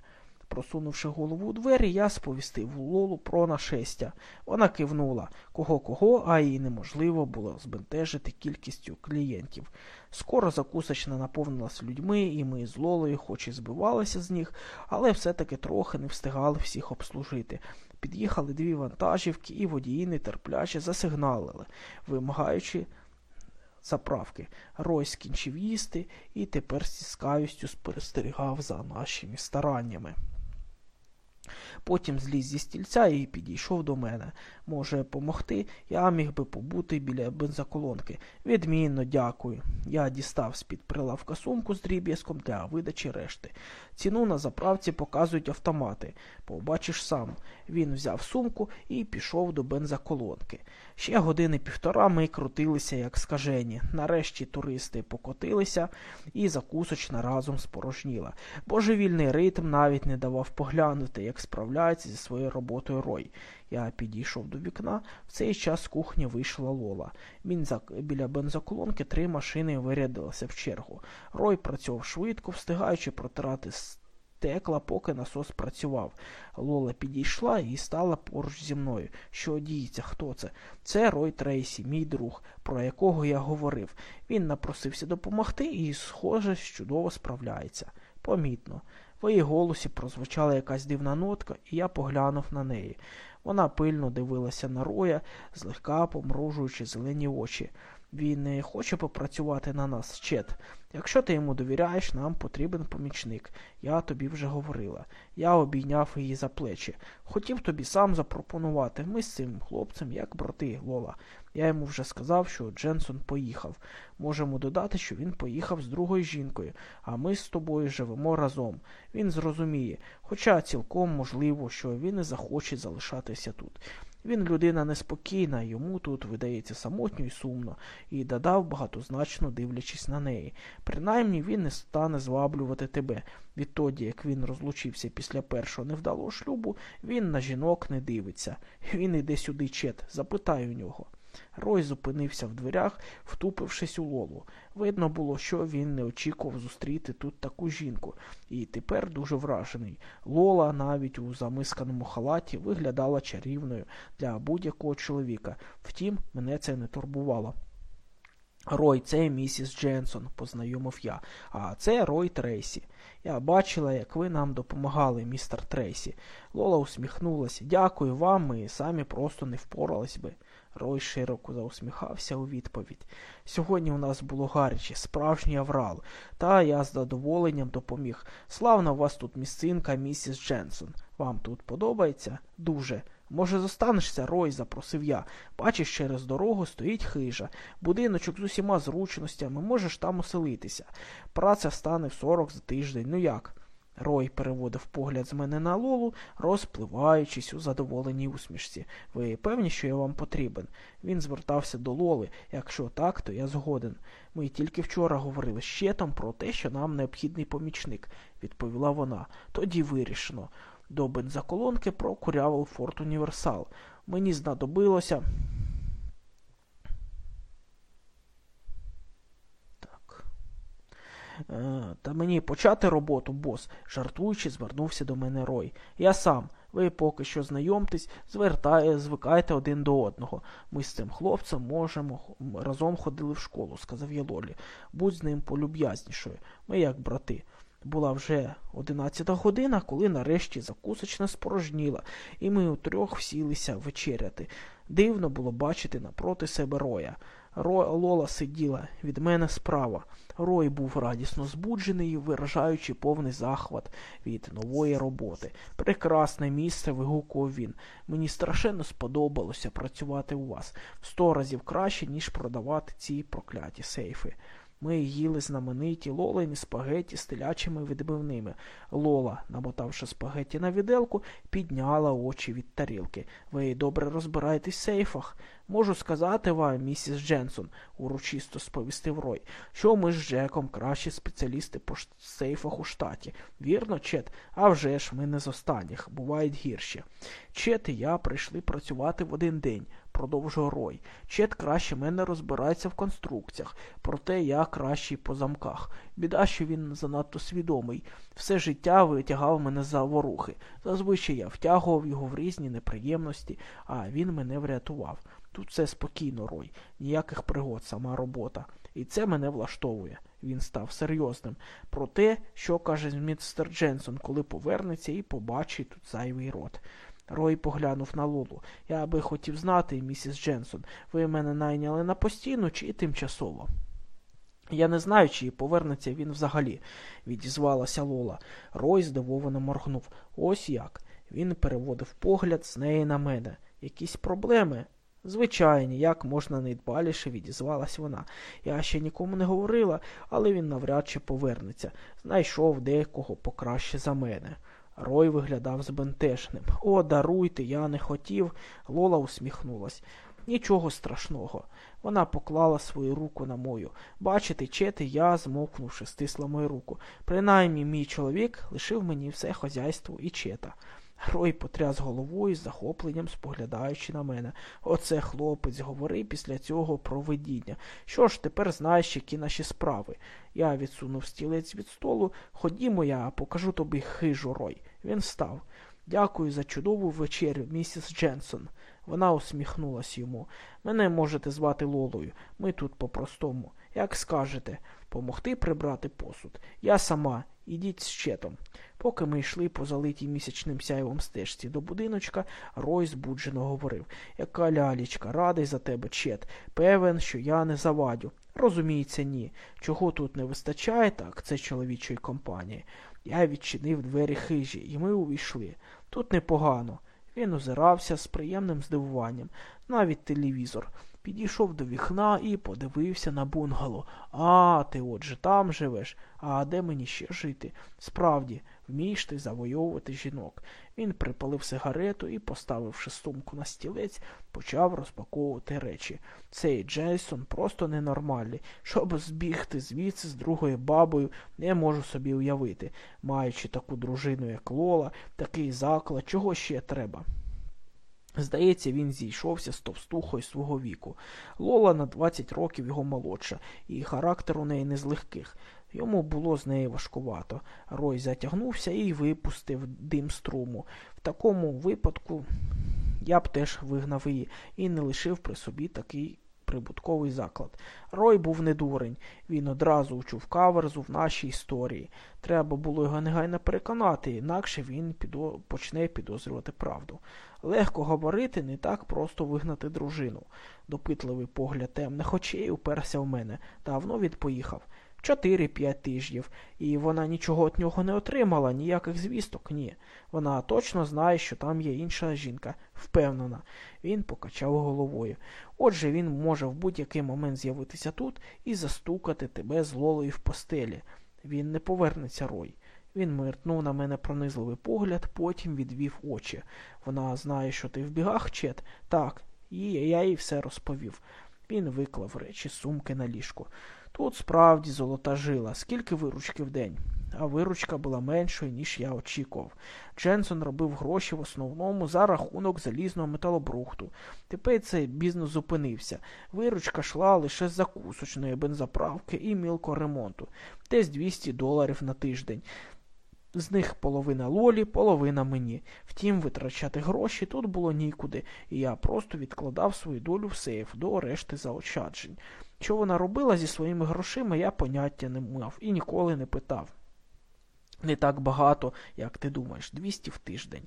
Просунувши голову у двері, я сповістив Лолу про нашестя. Вона кивнула кого кого, а їй неможливо було збентежити кількістю клієнтів. Скоро закусочна наповнилась людьми, і ми з Лолою, хоч і збивалися з них, але все-таки трохи не встигали всіх обслужити. Під'їхали дві вантажівки, і водії нетерпляче засигналили, вимагаючи заправки. Рой скінчив їсти і тепер зі цікавістю спостерігав за нашими стараннями. Потім зліз зі стільця і підійшов до мене. Може, помогти, я міг би побути біля бензоколонки. Відмінно, дякую. Я дістав з-під прилавка сумку з дріб'язком для видачі решти. Ціну на заправці показують автомати. Побачиш сам. Він взяв сумку і пішов до бензоколонки. Ще години півтора ми крутилися, як скажені. Нарешті туристи покотилися, і закусочна разом спорожніла. Божевільний ритм навіть не давав поглянути, як справляється зі своєю роботою Рой. Я підійшов до вікна. В цей час з кухні вийшла Лола. Бензак... Біля бензоколонки три машини вирядилися в чергу. Рой працював швидко, встигаючи протирати стекла, поки насос працював. Лола підійшла і стала поруч зі мною. Що діється, хто це? Це Рой Трейсі, мій друг, про якого я говорив. Він напросився допомогти і, схоже, чудово справляється. Помітно. В її голосі прозвучала якась дивна нотка, і я поглянув на неї. Вона пильно дивилася на роя, злегка помружуючи зелені очі. Він не хоче попрацювати на нас, Чет. Якщо ти йому довіряєш, нам потрібен помічник. Я тобі вже говорила. Я обійняв її за плечі. Хотів тобі сам запропонувати. Ми з цим хлопцем, як брати, Лола. Я йому вже сказав, що Дженсон поїхав. Можемо додати, що він поїхав з другою жінкою, а ми з тобою живемо разом. Він зрозуміє, хоча цілком можливо, що він не захоче залишатися тут. Він людина неспокійна, йому тут видається самотньо і сумно, і додав багатозначно дивлячись на неї. Принаймні він не стане зваблювати тебе. Відтоді, як він розлучився після першого невдалого шлюбу, він на жінок не дивиться. Він іде сюди чет, запитай у нього. Рой зупинився в дверях, втупившись у лолу. Видно було, що він не очікував зустріти тут таку жінку, і тепер дуже вражений. Лола навіть у замисканому халаті виглядала чарівною для будь-якого чоловіка. Втім, мене це не турбувало. Рой, це місіс Дженсон, познайомив я, а це Рой Трейсі. Я бачила, як ви нам допомагали, містер Трейсі. Лола усміхнулася. Дякую вам, ми самі просто не впорались би. Рой широко заусміхався у відповідь. Сьогодні у нас було гаряче, справжній аврал, та я з задоволенням допоміг. Славна у вас тут місцинка, місіс Дженсон. Вам тут подобається? Дуже. Може, зостанешся, Рой, запросив я. Бачиш, через дорогу стоїть хижа. Будиночок з усіма зручностями, можеш там оселитися. Праця стане в сорок за тиждень. Ну як? Рой переводив погляд з мене на Лолу, розпливаючись у задоволеній усмішці. Ви певні, що я вам потрібен? Він звертався до Лоли. Якщо так, то я згоден. Ми тільки вчора говорили з щетом про те, що нам необхідний помічник, відповіла вона. Тоді вирішено. До бензоколонки прокурявив Форт Універсал. Мені знадобилося. Та мені почати роботу, бос, жартуючи, звернувся до мене Рой. Я сам. Ви поки що знайомтесь, звертає, звикайте один до одного. Ми з цим хлопцем можемо разом ходили в школу, сказав я Лолі. Будь з ним полюб'язнішою. Ми як брати. Була вже одинадцята година, коли нарешті закусочна спорожніла, і ми утрьох всілися вечеряти. Дивно було бачити напроти себе роя. Ро... Лола сиділа від мене справа. Рой був радісно збуджений, виражаючи повний захват від нової роботи. Прекрасне місце, вигукував він. Мені страшенно сподобалося працювати у вас сто разів краще, ніж продавати ці прокляті сейфи. Ми їли знамениті лолині спагеті з телячими відбивними. Лола, намотавши спагеті на віделку, підняла очі від тарілки. Ви добре розбираєтесь в сейфах? Можу сказати вам, місіс Дженсон, урочисто сповістив Рой, що ми з Джеком кращі спеціалісти по сейфах у штаті. Вірно, Чет? А вже ж ми не з останніх, бувають гірші. Чет і я прийшли працювати в один день продовжує Рой. Чет краще мене розбирається в конструкціях, проте я кращий по замках. Біда, що він занадто свідомий. Все життя витягав мене за ворухи. Зазвичай я втягував його в різні неприємності, а він мене врятував. Тут все спокійно, Рой, ніяких пригод, сама робота. І це мене влаштовує. Він став серйозним. Про те, що каже містер Дженсон, коли повернеться і побачить тут зайвий рот. Рой поглянув на Лолу. Я би хотів знати, місіс Дженсон, ви мене найняли на постійну чи тимчасово? Я не знаю, чи повернеться він взагалі, відізвалася Лола. Рой здивовано моргнув. Ось як. Він переводив погляд з неї на мене. Якісь проблеми? Звичайні, як можна недбаліше, відізвалась вона. Я ще нікому не говорила, але він навряд чи повернеться. Знайшов декого покраще за мене. Рой виглядав збентежним. О, даруйте, я не хотів. Лола усміхнулась. Нічого страшного. Вона поклала свою руку на мою. Бачите, чети, я, змовкнувши, стисла мою руку. Принаймні мій чоловік лишив мені все хазяйство і чета. Рой потряс головою з захопленням, споглядаючи на мене. Оце хлопець говорив після цього про видіння. Що ж, тепер знаєш, які наші справи. Я відсунув стілець від столу. Ходімо, я покажу тобі хижу Рой. Він встав. Дякую за чудову вечерю, місіс Дженсон. Вона усміхнулась йому. Мене можете звати Лолою. Ми тут по-простому. Як скажете, помогти прибрати посуд. Я сама. Ідіть з четом. Поки ми йшли по залитій місячним сяйвом стежці до будиночка, Рой збуджено говорив Яка лялічка, радий за тебе, чет. Певен, що я не завадю. Розуміється, ні. Чого тут не вистачає, так це чоловічої компанії. Я відчинив двері хижі, і ми увійшли. Тут непогано. Він озирався з приємним здивуванням, навіть телевізор. Підійшов до вікна і подивився на бунгало. А, ти отже там живеш. А де мені ще жити? Справді, вмієш ти завойовувати жінок. Він припалив сигарету і, поставивши сумку на стілець, почав розпаковувати речі. Цей Джейсон просто ненормальний. Щоб збігти звідси з другою бабою, не можу собі уявити. Маючи таку дружину, як Лола, такий заклад, чого ще треба. Здається, він зійшовся з товстухою свого віку. Лола на 20 років його молодша, і характер у неї не з легких. Йому було з неї важкувато. Рой затягнувся і випустив дим струму. В такому випадку я б теж вигнав її і не лишив при собі такий прибутковий заклад. Рой був не дурень. Він одразу вчув каверзу в нашій історії. Треба було його негайно переконати, інакше він підо... почне підозрювати правду. Легко говорити, не так просто вигнати дружину. Допитливий погляд темних очей уперся в мене. Давно відпоїхав. Чотири-п'ять тижнів, і вона нічого від нього не отримала, ніяких звісток, ні. Вона точно знає, що там є інша жінка, впевнена. Він покачав головою. Отже, він може в будь-який момент з'явитися тут і застукати тебе з Лолою в постелі. Він не повернеться Рой. Він миртнув на мене пронизливий погляд, потім відвів очі. Вона знає, що ти в бігах, Чет? Так, і я їй все розповів. Він виклав речі сумки на ліжку. Тут справді золота жила, скільки виручки в день. А виручка була меншою, ніж я очікував. Дженсон робив гроші в основному за рахунок залізного металобрухту. Тепер цей бізнес зупинився. Виручка йшла лише з закусочної бензоправки і мілкоремонту, десь 200 доларів на тиждень. З них половина лолі, половина мені. Втім, витрачати гроші тут було нікуди, і я просто відкладав свою долю в сейф до решти заощаджень. Що вона робила зі своїми грошима, я поняття не мав і ніколи не питав. Не так багато, як ти думаєш, 200 в тиждень.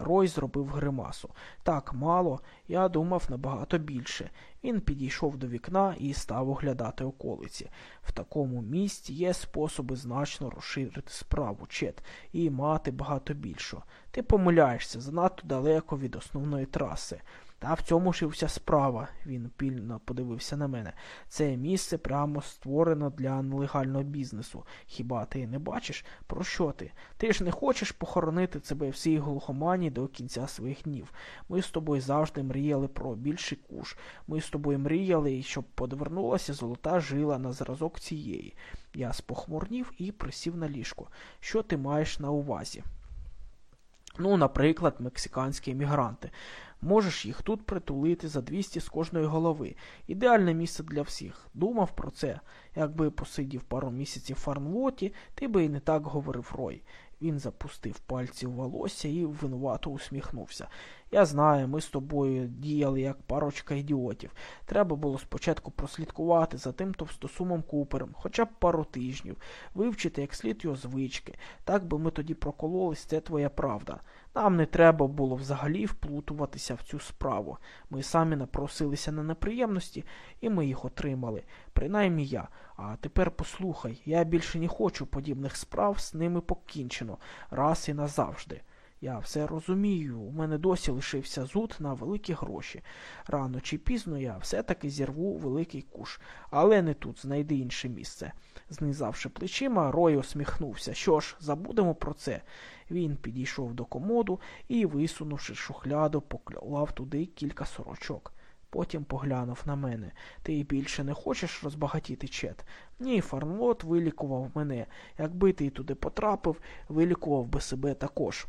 Рой зробив гримасу. Так мало, я думав набагато більше. Він підійшов до вікна і став оглядати околиці. В такому місці є способи значно розширити справу, чет, і мати багато більшого. Ти помиляєшся занадто далеко від основної траси. Та в цьому ж і вся справа, він пільно подивився на мене. Це місце прямо створено для нелегального бізнесу. Хіба ти не бачиш? Про що ти? Ти ж не хочеш похоронити себе всій глухомані до кінця своїх днів. Ми з тобою завжди мріяли про більший куш. Ми з тобою мріяли, щоб подвернулася золота жила на зразок цієї. Я спохмурнів і присів на ліжко. Що ти маєш на увазі? Ну, наприклад, мексиканські емігранти. Можеш їх тут притулити за 200 з кожної голови. Ідеальне місце для всіх. Думав про це. Якби посидів пару місяців в Фарнвоті, ти би і не так говорив Рой. Він запустив пальці в волосся і винувато усміхнувся. Я знаю, ми з тобою діяли як парочка ідіотів. Треба було спочатку прослідкувати за тим товстосумом Купером, хоча б пару тижнів, вивчити як слід його звички. Так би ми тоді прокололись, це твоя правда. Нам не треба було взагалі вплутуватися в цю справу. Ми самі напросилися на неприємності, і ми їх отримали. Принаймні я. А тепер послухай, я більше не хочу подібних справ, з ними покінчено, раз і назавжди. Я все розумію, у мене досі лишився зуд на великі гроші. Рано чи пізно я все-таки зірву великий куш, але не тут, знайди інше місце. Знизавши плечима, Рой усміхнувся. Що ж, забудемо про це. Він підійшов до комоду і, висунувши шухляду, поклав туди кілька сорочок. Потім поглянув на мене. Ти більше не хочеш розбагатіти чет? Ні, Фарнлот вилікував мене. Якби ти туди потрапив, вилікував би себе також.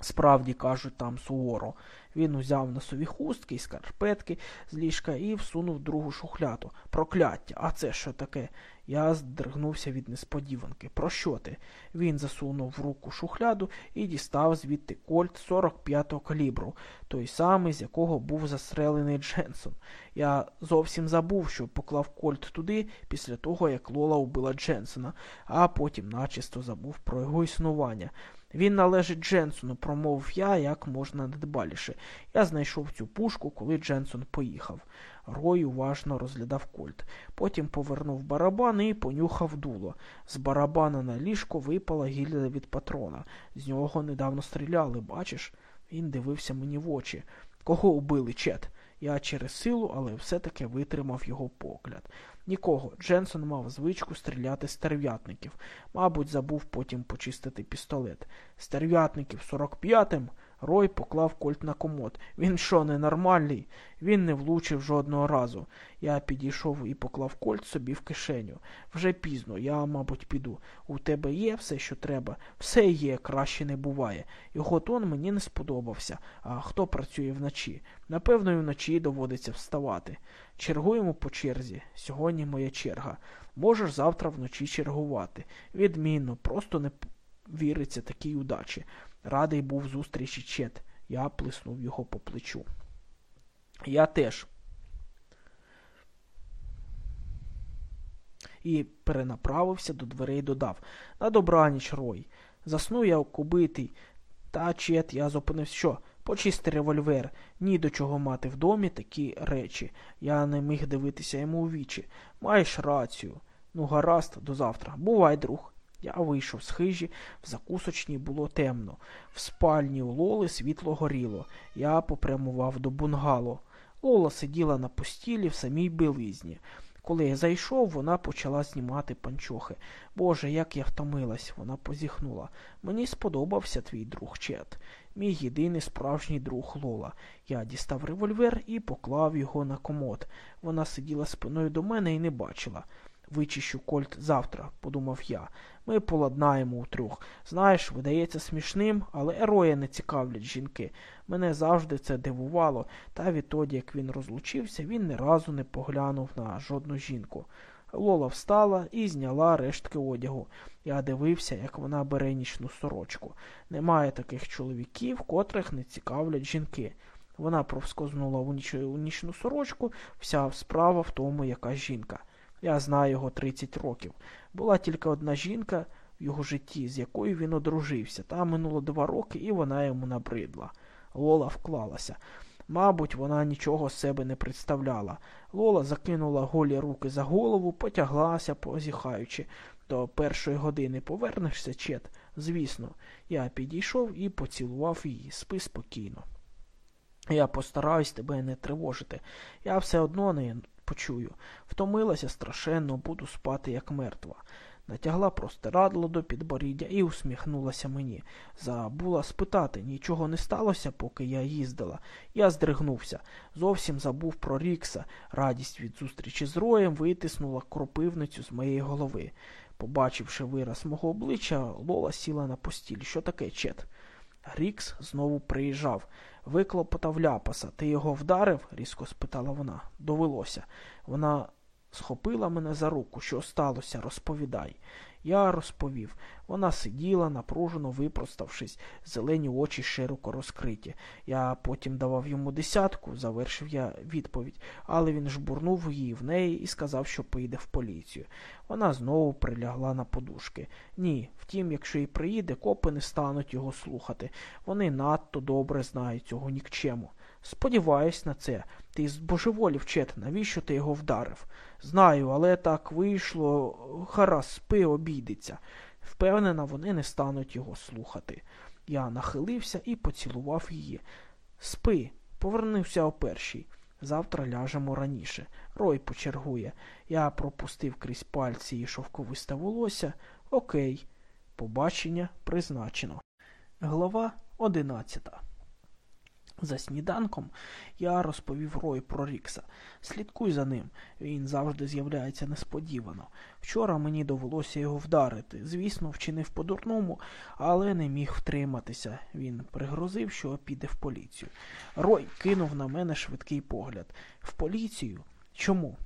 Справді, кажуть там суворо. Він узяв носові хустки і скарпетки з ліжка і всунув другу шухляду. Прокляття, а це що таке? Я здригнувся від несподіванки. Про що ти? Він засунув в руку шухляду і дістав звідти кольт 45-го калібру, той самий, з якого був застрелений Дженсон. Я зовсім забув, що поклав кольт туди після того, як Лола убила Дженсона, а потім начисто забув про його існування. Він належить Дженсону, промовив я як можна недбаліше. Я знайшов цю пушку, коли Дженсон поїхав. Рой уважно розглядав кольт. Потім повернув барабан і понюхав дуло. З барабана на ліжко випала гільза від патрона. З нього недавно стріляли, бачиш? Він дивився мені в очі. Кого убили, Чет? Я через силу, але все-таки витримав його погляд. Нікого. Дженсон мав звичку стріляти з терв'ятників. Мабуть, забув потім почистити пістолет. Стерв'ятників 45-м Рой поклав кольт на комод. Він що, ненормальний? Він не влучив жодного разу. Я підійшов і поклав кольт собі в кишеню. Вже пізно, я, мабуть, піду. У тебе є все, що треба. Все є, краще не буває. Його тон мені не сподобався. А хто працює вночі? Напевно, і вночі доводиться вставати. Чергуємо по черзі. Сьогодні моя черга. Можеш завтра вночі чергувати. Відмінно, просто не віриться такій удачі. Радий був зустрічі Чет. Я плеснув його по плечу. Я теж. І перенаправився до дверей додав На добраніч, Рой. Заснув я кубитий. Та чет я зупинився. Що? Почисти револьвер. Ні до чого мати в домі такі речі. Я не міг дивитися йому у вічі. Маєш рацію. Ну, гаразд, до завтра. Бувай, друг. Я вийшов з хижі, в закусочній було темно. В спальні у Лоли світло горіло. Я попрямував до бунгало. Лола сиділа на постілі в самій білизні. Коли я зайшов, вона почала знімати панчохи. Боже, як я втомилась, вона позіхнула. Мені сподобався твій друг Чет, мій єдиний справжній друг Лола. Я дістав револьвер і поклав його на комод. Вона сиділа спиною до мене і не бачила. Вичищу кольт завтра, подумав я. Ми поладнаємо утрьох. Знаєш, видається смішним, але ероя не цікавлять жінки. Мене завжди це дивувало, та відтоді, як він розлучився, він ні разу не поглянув на жодну жінку. Лола встала і зняла рештки одягу. Я дивився, як вона бере нічну сорочку. Немає таких чоловіків, котрих не цікавлять жінки. Вона провскознула у, нічну сорочку, вся справа в тому, яка жінка. Я знаю його 30 років. Була тільки одна жінка в його житті, з якою він одружився, та минуло два роки, і вона йому набридла. Лола вклалася. Мабуть, вона нічого себе не представляла. Лола закинула голі руки за голову, потяглася, позіхаючи. До першої години повернешся, чет? Звісно, я підійшов і поцілував її. Спи спокійно. Я постараюсь тебе не тривожити. Я все одно не почую. Втомилася страшенно, буду спати, як мертва. Натягла простирадло до підборіддя і усміхнулася мені. Забула спитати, нічого не сталося, поки я їздила. Я здригнувся. Зовсім забув про Рікса. Радість від зустрічі з роєм витиснула кропивницю з моєї голови. Побачивши вираз мого обличчя, Лола сіла на постіль. Що таке, Чет? Рікс знову приїжджав. Виклопотав ляпаса. Ти його вдарив? різко спитала вона. Довелося. Вона схопила мене за руку. Що сталося? Розповідай. Я розповів. Вона сиділа, напружено випроставшись, зелені очі широко розкриті. Я потім давав йому десятку, завершив я відповідь, але він жбурнув її в неї і сказав, що поїде в поліцію. Вона знову прилягла на подушки. Ні, втім, якщо і приїде, копи не стануть його слухати. Вони надто добре знають цього нікчему. Сподіваюсь на це. Ти збожеволів, Чет, навіщо ти його вдарив? Знаю, але так вийшло. Гаразд, спи, обійдеться. Впевнена, вони не стануть його слухати. Я нахилився і поцілував її. Спи, повернувся о першій. Завтра ляжемо раніше. Рой почергує. Я пропустив крізь пальці і шовковисте волосся. Окей. Побачення призначено. Глава одинадцята. За сніданком я розповів Рой про Рікса. Слідкуй за ним, він завжди з'являється несподівано. Вчора мені довелося його вдарити. Звісно, вчинив по-дурному, але не міг втриматися. Він пригрозив, що піде в поліцію. Рой кинув на мене швидкий погляд. В поліцію? Чому?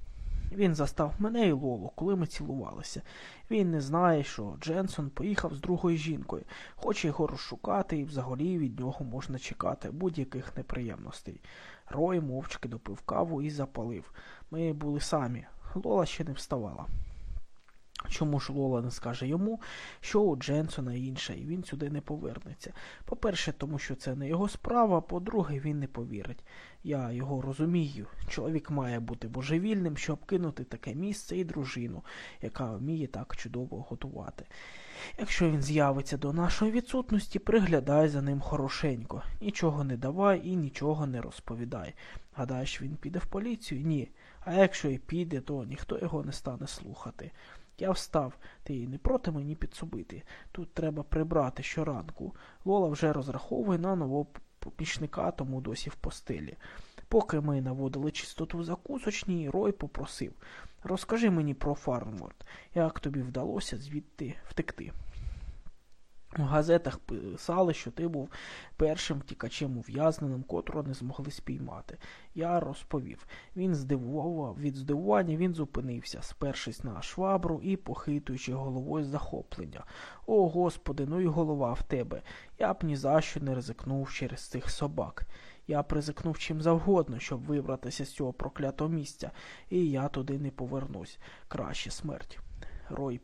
Він застав мене і Лолу, коли ми цілувалися. Він не знає, що Дженсон поїхав з другою жінкою, хоче його розшукати, і взагалі від нього можна чекати будь-яких неприємностей. Рой мовчки допив каву і запалив. Ми були самі. Лола ще не вставала. Чому ж Лола не скаже йому, що у Дженсона інше, і він сюди не повернеться. По-перше, тому що це не його справа, по-друге, він не повірить. Я його розумію. Чоловік має бути божевільним, щоб кинути таке місце і дружину, яка вміє так чудово готувати. Якщо він з'явиться до нашої відсутності, приглядай за ним хорошенько. Нічого не давай і нічого не розповідай. Гадаєш, він піде в поліцію? Ні. А якщо і піде, то ніхто його не стане слухати. Я встав, ти не проти мені підсобити. Тут треба прибрати щоранку. Лола вже розраховує на нового помічника, тому досі в постелі. Поки ми наводили чистоту в закусочній, Рой попросив розкажи мені про Фарнворд, як тобі вдалося звідти втекти. У газетах писали, що ти був першим втікачем ув'язненим, котрого не змогли спіймати. Я розповів. Він здивував від здивування, він зупинився, спершись на швабру і похитуючи головою захоплення. О, господи, ну і голова в тебе. Я б ні за що не ризикнув через цих собак. Я призикнув чим завгодно, щоб вибратися з цього проклятого місця, і я туди не повернусь. Краще смерть. Рой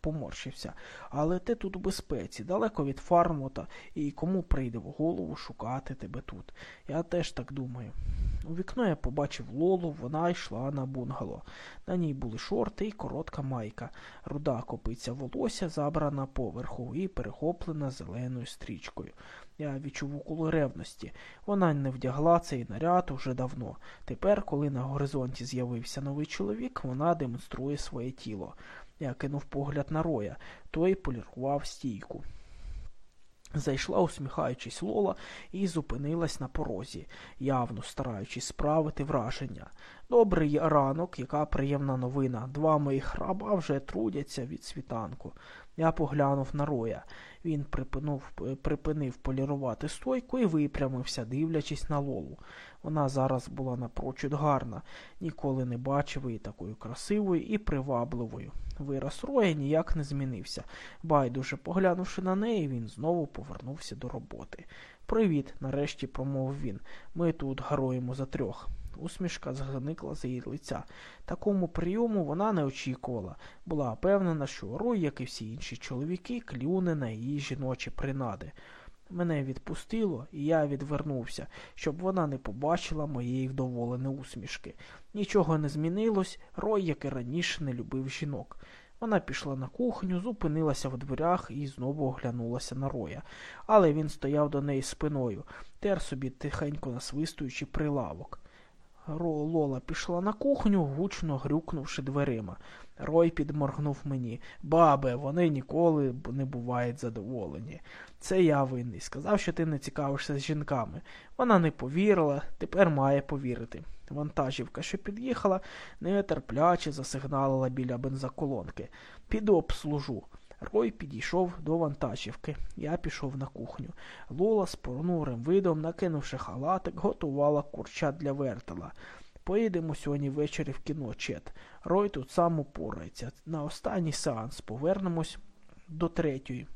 поморщився. Але ти тут у безпеці, далеко від Фармота, і кому прийде в голову шукати тебе тут. Я теж так думаю. У вікно я побачив Лолу, вона йшла на бунгало. На ній були шорти і коротка майка, руда копиця волосся, забрана поверху і перехоплена зеленою стрічкою. Я відчув укол ревності. Вона не вдягла цей наряд уже давно. Тепер, коли на горизонті з'явився новий чоловік, вона демонструє своє тіло. Я кинув погляд на роя, той полірував стійку. Зайшла, усміхаючись, Лола, і зупинилась на порозі, явно стараючись справити враження. Добрий ранок, яка приємна новина. Два моїх раба вже трудяться від світанку. Я поглянув на роя. Він припинув, припинив полірувати стойку і випрямився, дивлячись на Лолу. Вона зараз була напрочуд гарна, ніколи не бачив її такою красивою і привабливою. Вираз роя ніяк не змінився. Байдуже поглянувши на неї, він знову повернувся до роботи. Привіт, нарешті промовив він. Ми тут гаруємо за трьох. Усмішка зникла з її лиця. Такому прийому вона не очікувала. Була впевнена, що Рой, як і всі інші чоловіки, клюне на її жіночі принади. Мене відпустило, і я відвернувся, щоб вона не побачила моєї вдоволеної усмішки. Нічого не змінилось, Рой, як і раніше, не любив жінок. Вона пішла на кухню, зупинилася в дверях і знову оглянулася на роя. Але він стояв до неї спиною, тер собі тихенько насвистуючи прилавок. Лола пішла на кухню, гучно грюкнувши дверима. Рой підморгнув мені. Бабе, вони ніколи не бувають задоволені. Це я винний. Сказав, що ти не цікавишся з жінками. Вона не повірила, тепер має повірити. Вантажівка, що під'їхала, нетерпляче засигналила біля бензоколонки. Піду обслужу. Рой підійшов до вантажівки. Я пішов на кухню. Лола з понурим видом, накинувши халатик, готувала курчат для вертела. Поїдемо сьогодні ввечері в кіно, Чет. Рой тут сам упорається. На останній сеанс повернемось до третьої.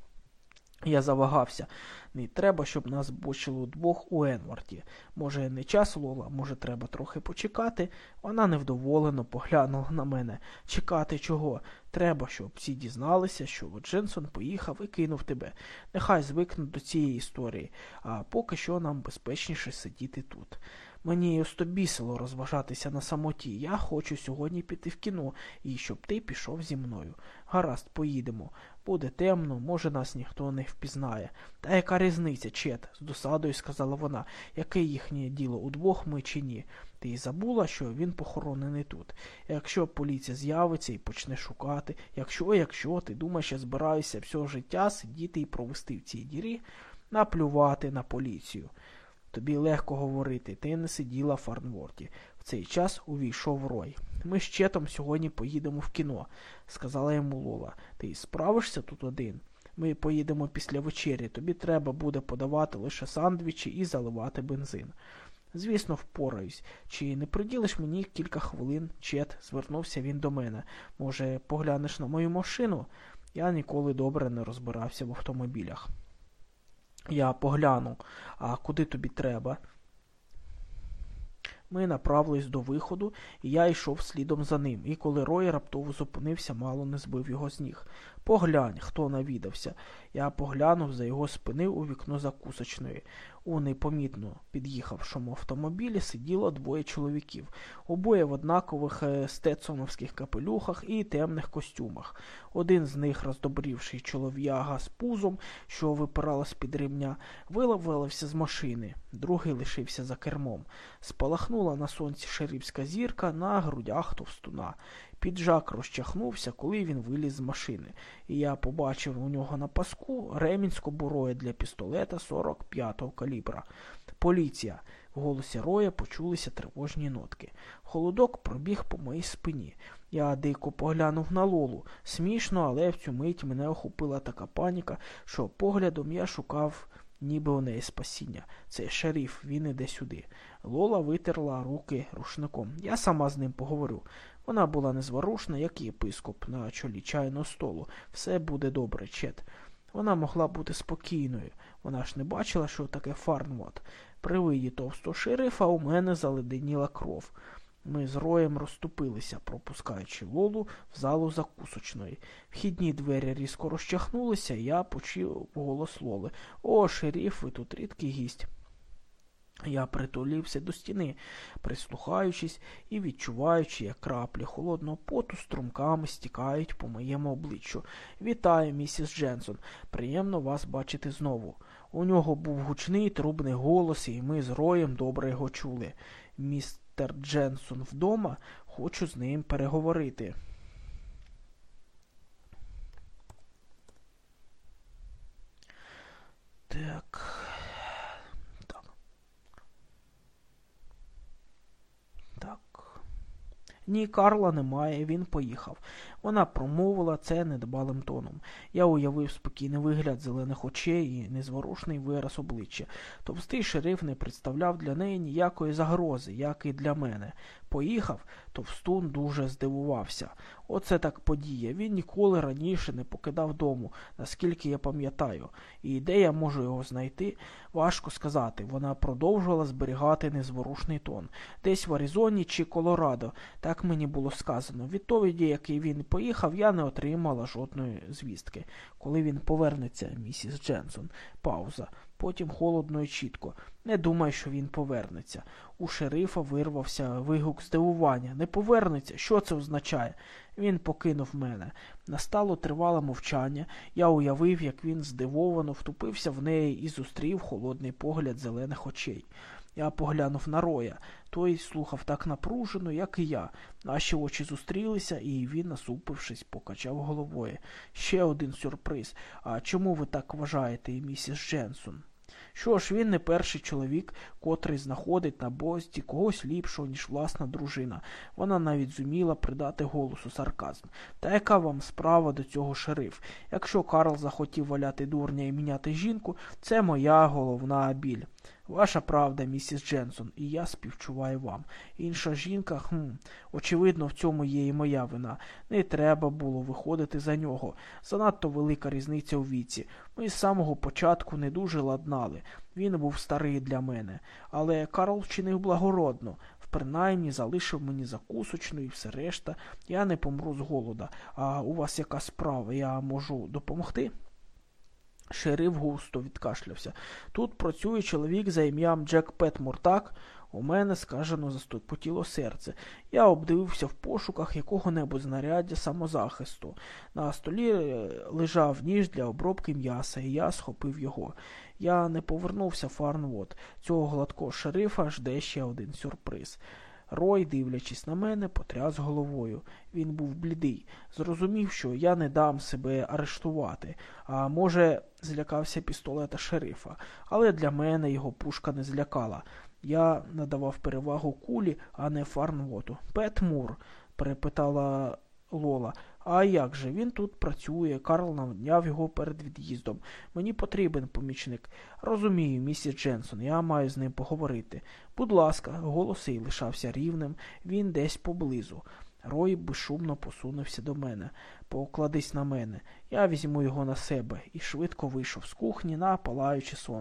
Я завагався. Не треба, щоб нас бочило двох у Енварді. Може, не час Лола, може, треба трохи почекати. Вона невдоволено поглянула на мене. Чекати чого? Треба, щоб всі дізналися, що Дженсон поїхав і кинув тебе. Нехай звикнуть до цієї історії, а поки що нам безпечніше сидіти тут. Мені остобісило розважатися на самоті. Я хочу сьогодні піти в кіно і щоб ти пішов зі мною. Гаразд, поїдемо. Буде темно, може, нас ніхто не впізнає. Та яка різниця, Чет, з досадою сказала вона, яке їхнє діло удвох ми чи ні. Ти й забула, що він похоронений тут. Якщо поліція з'явиться і почне шукати, якщо, якщо ти думаєш, я збираюся всього життя сидіти і провести в цій дірі, наплювати на поліцію. Тобі легко говорити, ти не сиділа в Фарнворті. В цей час увійшов Рой. Ми з Четом сьогодні поїдемо в кіно, сказала йому Лола. Ти справишся тут один? Ми поїдемо після вечері. Тобі треба буде подавати лише сандвічі і заливати бензин. Звісно, впораюсь. Чи не приділиш мені кілька хвилин, Чет, звернувся він до мене. Може, поглянеш на мою машину? Я ніколи добре не розбирався в автомобілях. Я погляну, а куди тобі треба? Ми направились до виходу, і я йшов слідом за ним, і коли Рой раптово зупинився, мало не збив його з ніг. Поглянь, хто навідався. Я поглянув за його спини у вікно закусочної. У непомітно під'їхавшому автомобілі сиділо двоє чоловіків, обоє в однакових е, стецоновських капелюхах і темних костюмах. Один з них, роздобрівший чолов'яга з пузом, що випирало з-під ремня, виловився з машини, другий лишився за кермом. Спалахнула на сонці шерифська зірка на грудях товстуна. Піджак розчахнувся, коли він виліз з машини, і я побачив у нього на паску ремінь з кобурою для пістолета 45-го калібра. Поліція. В голосі Роя почулися тривожні нотки. Холодок пробіг по моїй спині. Я дико поглянув на Лолу. Смішно, але в цю мить мене охопила така паніка, що поглядом я шукав ніби у неї спасіння. Це шериф, він іде сюди. Лола витерла руки рушником. Я сама з ним поговорю. Вона була незворушна, як єпископ на чолі чайного столу. Все буде добре, Чет. Вона могла бути спокійною. Вона ж не бачила, що таке Фарнвот. При виді товстого шерифа у мене заледеніла кров. Ми з роєм розступилися, пропускаючи Лолу в залу закусочної. Вхідні двері різко розчахнулися, я почув голос Лоли. О, шериф, ви тут рідкий гість. Я притулився до стіни, прислухаючись і відчуваючи, як краплі холодного поту струмками стікають по моєму обличчю. Вітаю, місіс Дженсон. Приємно вас бачити знову. У нього був гучний трубний голос, і ми з роєм добре його чули. Містер Дженсон вдома, хочу з ним переговорити. Так. Ні, Карла немає, він поїхав. Вона промовила це недбалим тоном. Я уявив спокійний вигляд зелених очей і незворушний вираз обличчя. Товстий шериф не представляв для неї ніякої загрози, як і для мене. Поїхав, товстун дуже здивувався. Оце так подія. Він ніколи раніше не покидав дому, наскільки я пам'ятаю. І де я можу його знайти, важко сказати. Вона продовжувала зберігати незворушний тон. Десь в Аризоні чи Колорадо, так мені було сказано. Відповіді, який він поїхав, я не отримала жодної звістки. Коли він повернеться, місіс Дженсон. Пауза. Потім холодно і чітко. Не думай, що він повернеться. У шерифа вирвався вигук здивування. Не повернеться. Що це означає? Він покинув мене. Настало тривале мовчання. Я уявив, як він здивовано втупився в неї і зустрів холодний погляд зелених очей. Я поглянув на роя. Той слухав так напружено, як і я. Наші очі зустрілися, і він, насупившись, покачав головою. Ще один сюрприз. А чому ви так вважаєте, місіс Дженсон? Що ж, він не перший чоловік, котрий знаходить на бості когось ліпшого, ніж власна дружина. Вона навіть зуміла придати голосу сарказм. Та яка вам справа до цього шериф? Якщо Карл захотів валяти дурня і міняти жінку, це моя головна біль. Ваша правда, місіс Дженсон, і я співчуваю вам. Інша жінка, хм, очевидно, в цьому є і моя вина. Не треба було виходити за нього. Занадто велика різниця у віці. Ми з самого початку не дуже ладнали. Він був старий для мене. Але Карл вчинив благородно. Принаймні залишив мені закусочну і все решта. Я не помру з голода. А у вас яка справа? Я можу допомогти? Шериф густо відкашлявся. Тут працює чоловік за ім'ям Джек Петмур, так? У мене, скажено, заступотіло серце. Я обдивився в пошуках якого-небудь знаряддя самозахисту. На столі е, лежав ніж для обробки м'яса, і я схопив його. Я не повернувся в Фарнвуд. Цього гладкого шерифа жде ще один сюрприз. Рой, дивлячись на мене, потряс головою. Він був блідий. Зрозумів, що я не дам себе арештувати, а може, злякався пістолета шерифа. Але для мене його пушка не злякала. Я надавав перевагу кулі, а не Фарнвоту. Пет Мур, перепитала Лола. А як же? Він тут працює. Карл навняв його перед від'їздом. Мені потрібен помічник. Розумію, місіс Дженсон, я маю з ним поговорити. Будь ласка, голос лишався рівним, він десь поблизу. Рой безшумно посунувся до мене. Покладись на мене. Я візьму його на себе і швидко вийшов з кухні на палаюче сонце.